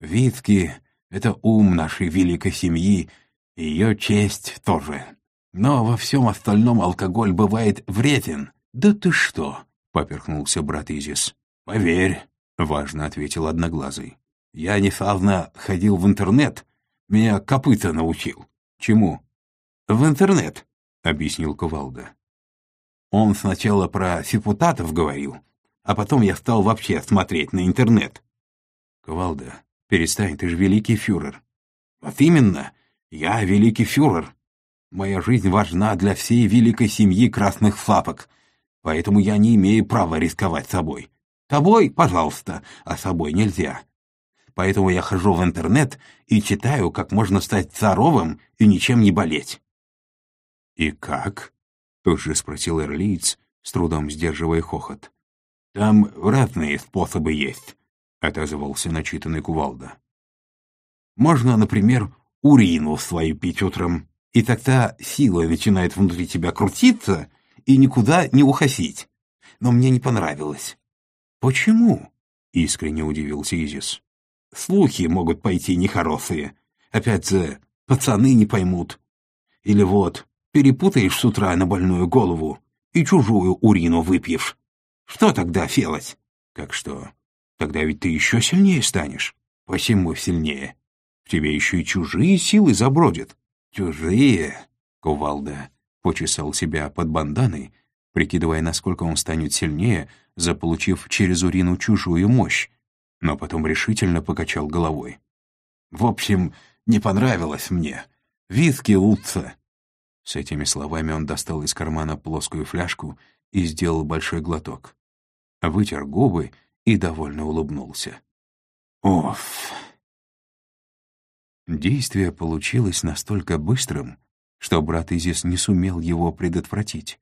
[SPEAKER 1] «Витки это ум нашей великой семьи, и ее честь тоже. Но во всем остальном алкоголь бывает вреден. Да ты что?» — поперхнулся брат Изис. «Поверь», — важно ответил Одноглазый. «Я недавно ходил в интернет. Меня копыта научил». «Чему?» «В интернет», — объяснил Кувалда. Он сначала про депутатов говорил, а потом я стал вообще смотреть на интернет. Кувалда, Перестань, ты же великий фюрер. Вот именно, я великий фюрер. Моя жизнь важна для всей великой семьи красных фапок, поэтому я не имею права рисковать собой. Тобой, пожалуйста, а собой нельзя. Поэтому я хожу в интернет и читаю, как можно стать здоровым и ничем не болеть. «И как?» — тут же спросил Эрлиц, с трудом сдерживая хохот. «Там разные способы есть. — отозвался начитанный кувалда. «Можно, например, урину свою пить утром, и тогда сила начинает внутри тебя крутиться и никуда не уходить. Но мне не понравилось». «Почему?» — искренне удивился Изис. «Слухи могут пойти нехорошие. Опять же, пацаны не поймут. Или вот, перепутаешь с утра на больную голову и чужую урину выпьешь. Что тогда делать?» «Как что?» Тогда ведь ты еще сильнее станешь. Посему сильнее. В тебе еще и чужие силы забродят. Чужие? Кувалда почесал себя под банданой, прикидывая, насколько он станет сильнее, заполучив через урину чужую мощь.
[SPEAKER 3] но потом решительно покачал головой.
[SPEAKER 4] «В общем, не понравилось мне. Виски лучше».
[SPEAKER 3] С этими словами он достал из кармана плоскую фляжку и сделал большой глоток. Вытер губы и довольно улыбнулся.
[SPEAKER 4] «Оф!»
[SPEAKER 3] Действие получилось настолько быстрым, что брат Изис не сумел его предотвратить.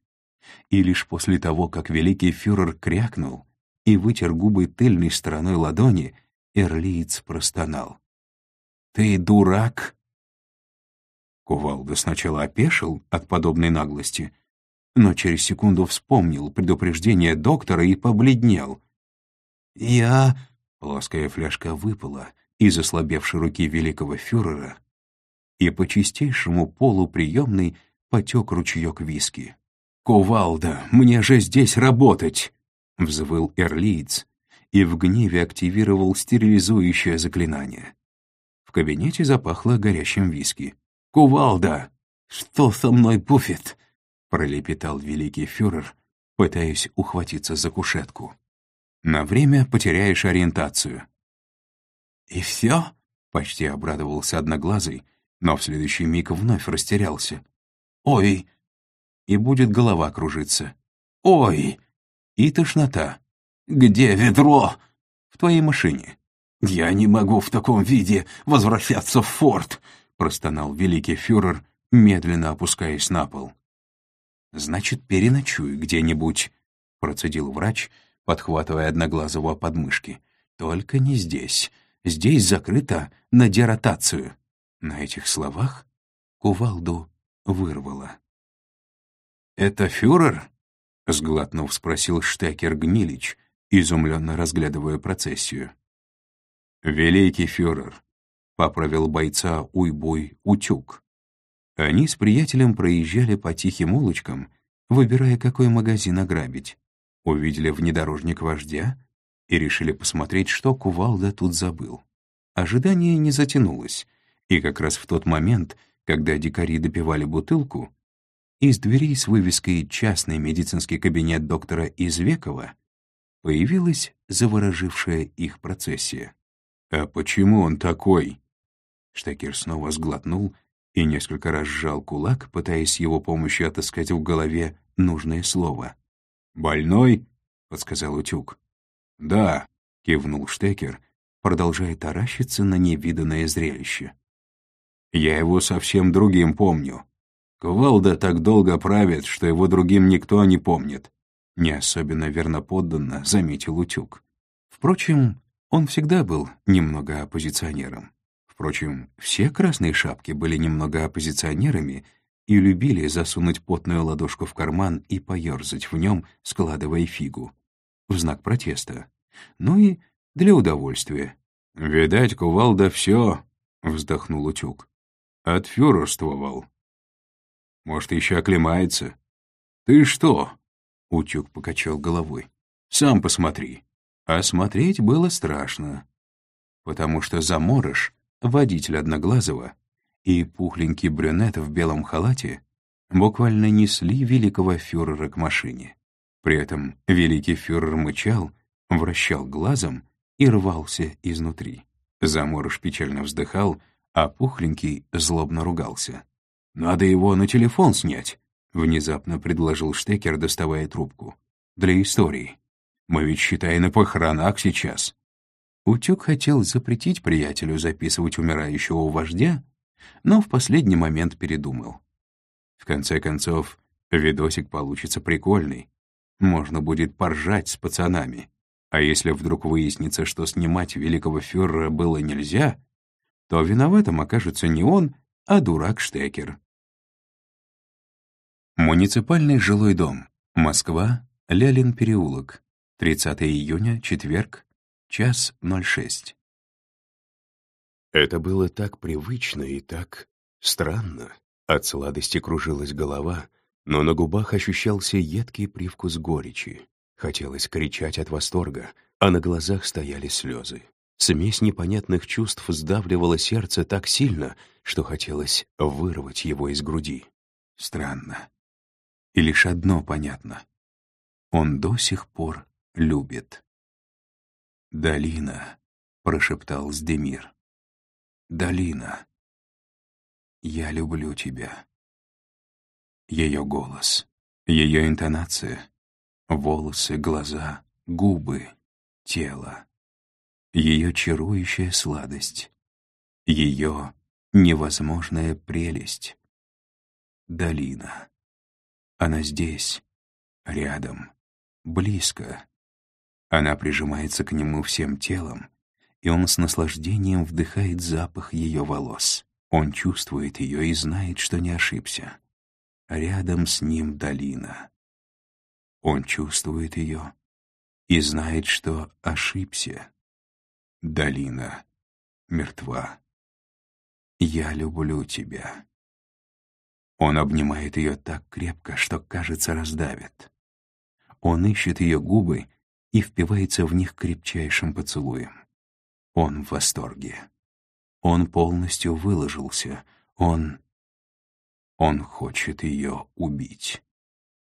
[SPEAKER 3] И лишь после того, как великий фюрер крякнул и вытер губы тыльной стороной ладони, Эрлиец простонал. «Ты дурак!» Кувалда сначала опешил от подобной наглости, но через секунду вспомнил предупреждение доктора и побледнел. «Я...» — плоская фляжка выпала из ослабевшей руки великого фюрера, и по чистейшему полу приемной потек ручеек виски. «Кувалда, мне же здесь работать!» — взвыл Эрлиец и в гневе активировал стерилизующее заклинание. В кабинете запахло горящим виски. «Кувалда! Что со мной буфет?» — пролепетал великий фюрер, пытаясь ухватиться за кушетку. «На время потеряешь ориентацию». «И все?» — почти обрадовался Одноглазый, но в следующий миг вновь растерялся. «Ой!» И будет голова кружиться. «Ой!» И тошнота. «Где ведро?» «В твоей машине».
[SPEAKER 4] «Я не могу в таком виде возвращаться в форт», —
[SPEAKER 3] простонал великий фюрер, медленно опускаясь на пол. «Значит, переночуй где-нибудь», — процедил врач, подхватывая одноглазого подмышки. «Только не здесь. Здесь закрыто на деротацию». На этих словах кувалду вырвало. «Это фюрер?» — сглотнув, спросил Штекер Гнилич, изумленно разглядывая процессию. «Великий фюрер», — поправил бойца Уйбуй Утюг. Они с приятелем проезжали по тихим улочкам, выбирая, какой магазин ограбить. Увидели внедорожник вождя и решили посмотреть, что Кувалда тут забыл. Ожидание не затянулось, и как раз в тот момент, когда дикари допивали бутылку, из дверей с вывеской «Частный медицинский кабинет доктора Извекова» появилась заворожившая их процессия. «А почему он такой?» Штекер снова сглотнул и несколько раз сжал кулак, пытаясь его помощью отыскать в голове нужное слово. «Больной?» — подсказал Утюг. «Да», — кивнул Штекер, продолжая таращиться на невиданное зрелище. «Я его совсем другим помню. Кувалда так долго правит, что его другим никто не помнит», — не особенно верноподданно заметил Утюг. Впрочем, он всегда был немного оппозиционером. Впрочем, все красные шапки были немного оппозиционерами и любили засунуть потную ладошку в карман и поерзать в нем, складывая фигу. В знак протеста. Ну и для удовольствия. «Видать, кувалда все», — вздохнул Утюг. «Отфюрерствовал. Может, еще оклемается». «Ты что?» — Утюг покачал головой. «Сам посмотри». А смотреть было страшно, потому что заморыш водитель Одноглазого и пухленький брюнет в белом халате буквально несли великого фюрера к машине. При этом великий фюрер мычал, вращал глазом и рвался изнутри. Заморыш печально вздыхал, а пухленький злобно ругался. «Надо его на телефон снять», — внезапно предложил Штекер, доставая трубку. «Для истории. Мы ведь, считай, на похоронах сейчас. Утюг хотел запретить приятелю записывать умирающего вождя, но в последний момент передумал. В конце концов, видосик получится прикольный. Можно будет поржать с пацанами. А если вдруг выяснится, что снимать великого фюрера было нельзя, то виноватым окажется не он, а дурак Штекер. Муниципальный жилой дом. Москва. Лялин переулок. 30 июня, четверг, Час ноль шесть.
[SPEAKER 2] Это было так привычно и так странно. От сладости кружилась голова, но на губах ощущался едкий привкус горечи. Хотелось кричать от восторга, а на глазах стояли слезы. Смесь непонятных чувств сдавливала сердце так сильно, что хотелось вырвать его из груди.
[SPEAKER 3] Странно. И лишь одно понятно. Он до сих пор любит. Долина. прошептал Сдемир. «Долина, я люблю тебя». Ее голос, ее интонация, волосы, глаза, губы, тело, ее чарующая сладость, ее невозможная прелесть. Долина. Она здесь, рядом, близко. Она прижимается к нему всем телом, и он с наслаждением вдыхает запах ее волос. Он чувствует ее и знает, что не ошибся. Рядом с ним долина. Он чувствует ее и знает, что ошибся. Долина мертва. «Я люблю тебя». Он обнимает ее так крепко, что, кажется, раздавит. Он ищет ее губы и впивается в них крепчайшим поцелуем. Он в восторге. Он полностью выложился. Он... Он хочет ее убить.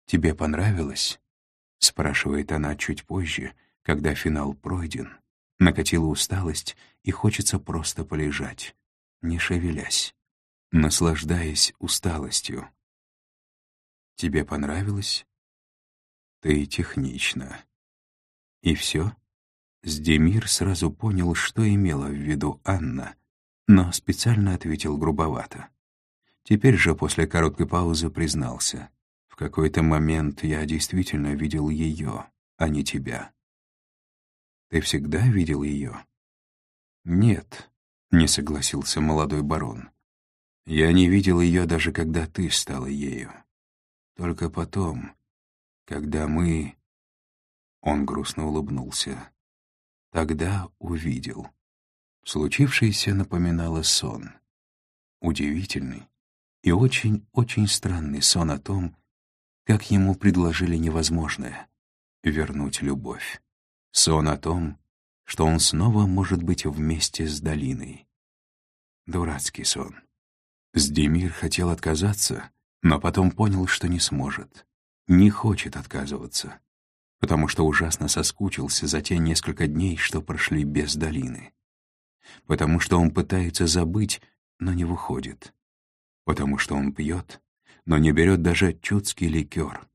[SPEAKER 3] «Тебе понравилось?» — спрашивает она чуть позже, когда финал пройден. Накатила усталость, и хочется просто полежать, не шевелясь, наслаждаясь усталостью. «Тебе понравилось?» «Ты технично». «И все?» Сдемир сразу понял, что имела в виду Анна, но специально ответил грубовато. Теперь же после короткой паузы признался. В какой-то момент я действительно видел ее, а не тебя. Ты всегда видел ее? Нет, не согласился молодой барон. Я не видел ее даже когда ты стала ею. Только потом, когда мы... Он грустно улыбнулся. Тогда увидел. Случившееся напоминало сон. Удивительный и очень-очень странный сон о том, как ему предложили невозможное — вернуть любовь. Сон о том, что он снова может быть вместе с долиной. Дурацкий сон. Сдемир хотел отказаться, но потом понял, что не сможет. Не хочет отказываться, потому что ужасно соскучился за те несколько дней, что прошли без долины. Потому что он пытается забыть, но не выходит. Потому что он пьет, но не берет даже чудский ликер.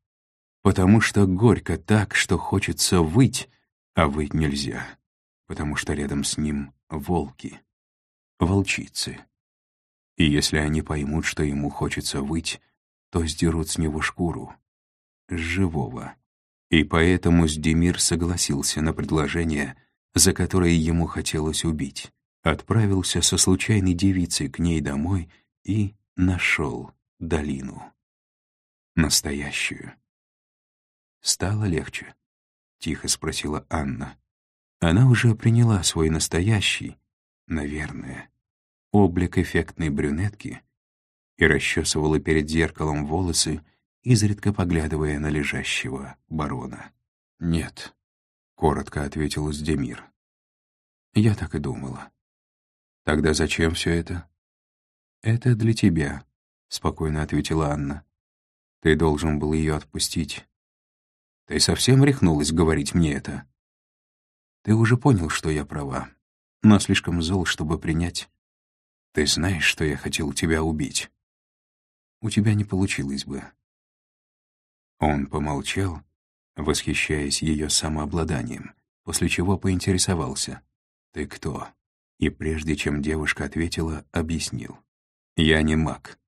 [SPEAKER 3] Потому что горько так, что хочется выть, а выть нельзя, потому что рядом с ним волки, волчицы. И если они поймут, что ему хочется выть, то сдерут с него шкуру, живого. И поэтому Сдемир согласился на предложение, за которое ему хотелось убить. Отправился со случайной девицей к ней домой и нашел долину. Настоящую. Стало легче. — тихо спросила Анна. Она уже приняла свой настоящий, наверное, облик эффектной брюнетки и расчесывала перед зеркалом волосы, изредка поглядывая на лежащего барона. «Нет», — коротко ответил Сдемир. «Я так и думала». «Тогда зачем все это?» «Это для тебя», — спокойно ответила Анна. «Ты должен был ее отпустить. Ты совсем рехнулась говорить мне это? Ты уже понял, что я права, но слишком зол, чтобы принять. Ты знаешь, что я хотел тебя убить. У тебя не получилось бы. Он помолчал, восхищаясь ее самообладанием, после чего поинтересовался. «Ты кто?» И прежде чем девушка ответила, объяснил. «Я не маг,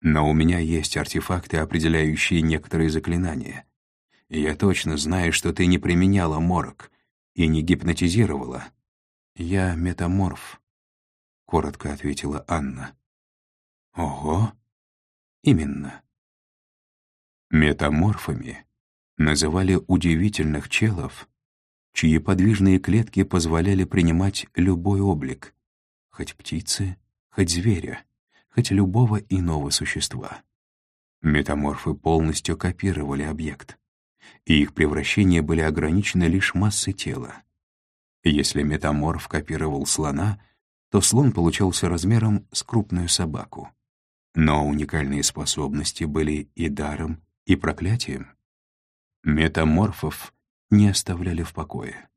[SPEAKER 3] но у меня есть артефакты, определяющие некоторые заклинания я точно знаю, что ты не применяла морок и не гипнотизировала. Я метаморф, — коротко ответила Анна. Ого! Именно. Метаморфами называли удивительных челов, чьи подвижные клетки позволяли принимать любой облик, хоть птицы, хоть зверя, хоть любого иного существа. Метаморфы полностью копировали объект и их превращения были ограничены лишь массой тела. Если метаморф копировал слона, то слон получался размером с крупную собаку. Но уникальные способности были и даром, и проклятием. Метаморфов не оставляли в покое.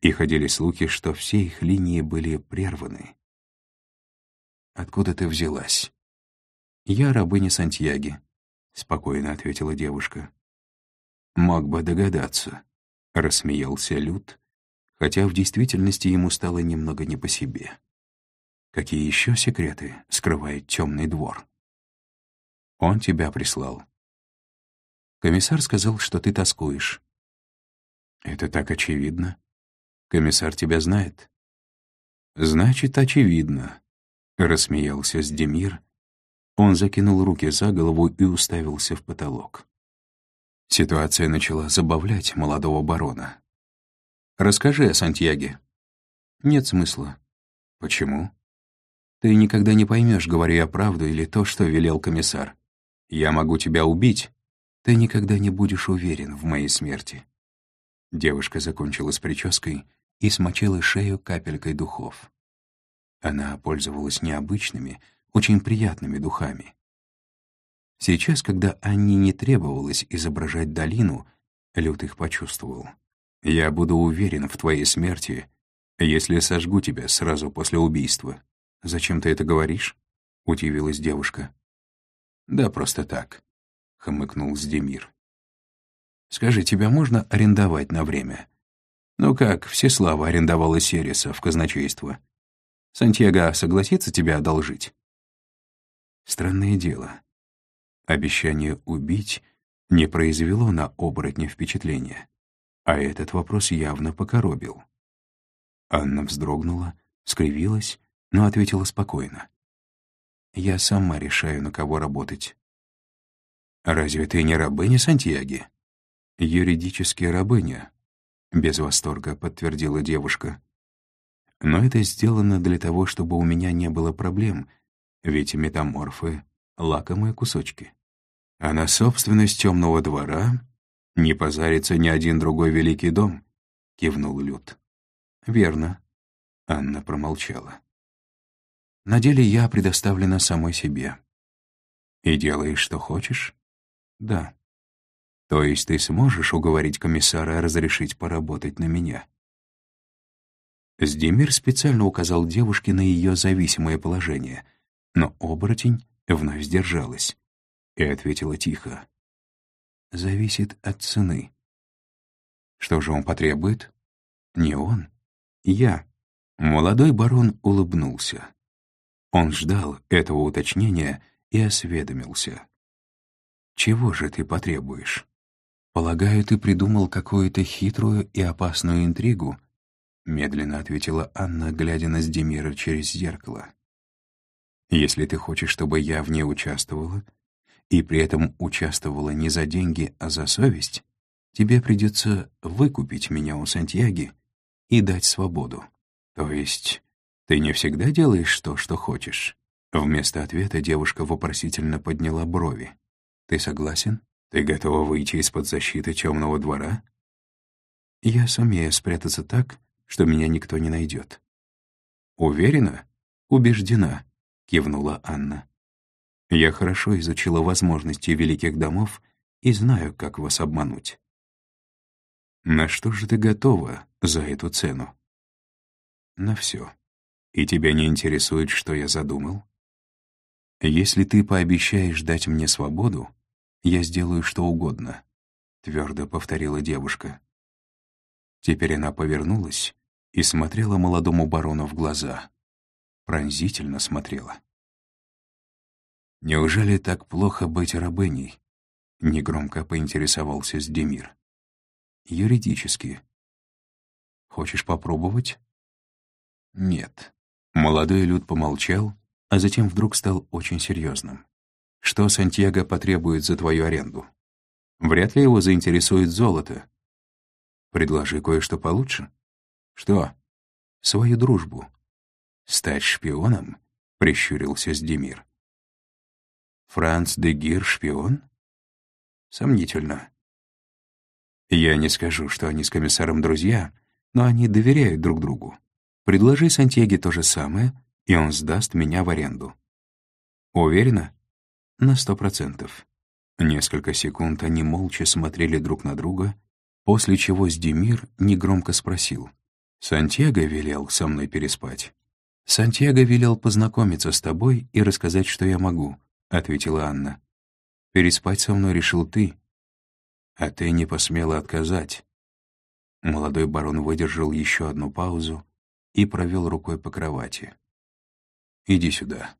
[SPEAKER 3] и ходили слухи, что все их линии были прерваны. «Откуда ты взялась?» «Я рабыня Сантьяги», — спокойно ответила девушка. «Мог бы догадаться», — рассмеялся Люд, хотя в действительности ему стало немного не по себе. «Какие еще секреты скрывает темный двор?» «Он тебя прислал». «Комиссар сказал, что ты тоскуешь». «Это так очевидно. Комиссар тебя знает». «Значит, очевидно», — рассмеялся Сдемир. Он закинул руки за голову и уставился в потолок. Ситуация начала забавлять молодого барона. «Расскажи о Сантьяге». «Нет смысла». «Почему?» «Ты никогда не поймешь, говорю я правду или то, что велел комиссар. Я могу тебя убить. Ты никогда не будешь уверен в моей смерти». Девушка закончила с прической и смочила шею капелькой духов. Она пользовалась необычными, очень приятными духами. Сейчас, когда Анне не требовалось изображать долину, Люд их почувствовал. «Я буду уверен в твоей смерти, если сожгу тебя сразу после убийства». «Зачем ты это говоришь?» — удивилась девушка. «Да просто так», — хмыкнул Сдемир. «Скажи, тебя можно арендовать на время?» «Ну как, Всеслава арендовала Сереса в казначейство. Сантьяго согласится тебя одолжить?» Странное дело. Обещание убить не произвело на оборотня впечатления, а этот вопрос явно покоробил. Анна вздрогнула, скривилась, но ответила спокойно. «Я сама решаю, на кого работать». «Разве ты не рабыня Сантьяги?» «Юридически рабыня», — без восторга подтвердила девушка. «Но это сделано для того, чтобы у меня не было проблем, ведь метаморфы — лакомые кусочки. А на собственность темного двора не позарится ни один другой великий дом, — кивнул Люд. «Верно», — Анна промолчала. «На деле я предоставлена самой себе». «И делаешь, что хочешь?» «Да». «То есть ты сможешь уговорить комиссара разрешить поработать на меня?» Сдемир специально указал девушке на ее зависимое положение, но оборотень вновь сдержалась и ответила тихо. «Зависит от цены». «Что же он потребует?» «Не он. Я». Молодой барон улыбнулся. Он ждал этого уточнения и осведомился. «Чего же ты потребуешь? Полагаю, ты придумал какую-то хитрую и опасную интригу?» Медленно ответила Анна, глядя на Сдемира через зеркало. Если ты хочешь, чтобы я в ней участвовала, и при этом участвовала не за деньги, а за совесть, тебе придется выкупить меня у Сантьяги и дать свободу. То есть ты не всегда делаешь то, что хочешь?» Вместо ответа девушка вопросительно подняла брови. «Ты согласен? Ты готова выйти из-под защиты темного двора?» «Я сумею спрятаться так, что меня никто не найдет». «Уверена?» «Убеждена», — кивнула Анна. «Я хорошо изучила возможности великих домов и знаю, как вас обмануть». «На что же ты готова за эту цену?» «На все. И тебя не интересует, что я задумал?» «Если ты пообещаешь дать мне свободу, я сделаю что угодно», — твердо повторила девушка. Теперь она повернулась и смотрела молодому барону в глаза пронзительно смотрела. «Неужели так плохо быть рабыней?» — негромко поинтересовался Сдемир. «Юридически. Хочешь попробовать?» «Нет». Молодой Люд помолчал, а затем вдруг стал очень серьезным. «Что Сантьяго потребует за твою аренду? Вряд ли его заинтересует золото. Предложи кое-что получше. Что? Свою дружбу. «Стать шпионом?» — прищурился Сдемир. «Франц де Гир шпион?» «Сомнительно». «Я не скажу, что они с комиссаром друзья, но они доверяют друг другу. Предложи Сантьяге то же самое, и он сдаст меня в аренду». «Уверена?» «На сто процентов». Несколько секунд они молча смотрели друг на друга, после чего Сдемир негромко спросил.
[SPEAKER 1] Сантьяго велел со мной переспать. Сантьяго велел познакомиться с тобой и рассказать, что я могу, — ответила Анна. Переспать со мной решил ты, а ты не посмела отказать. Молодой барон выдержал еще одну паузу и провел рукой по кровати. «Иди сюда».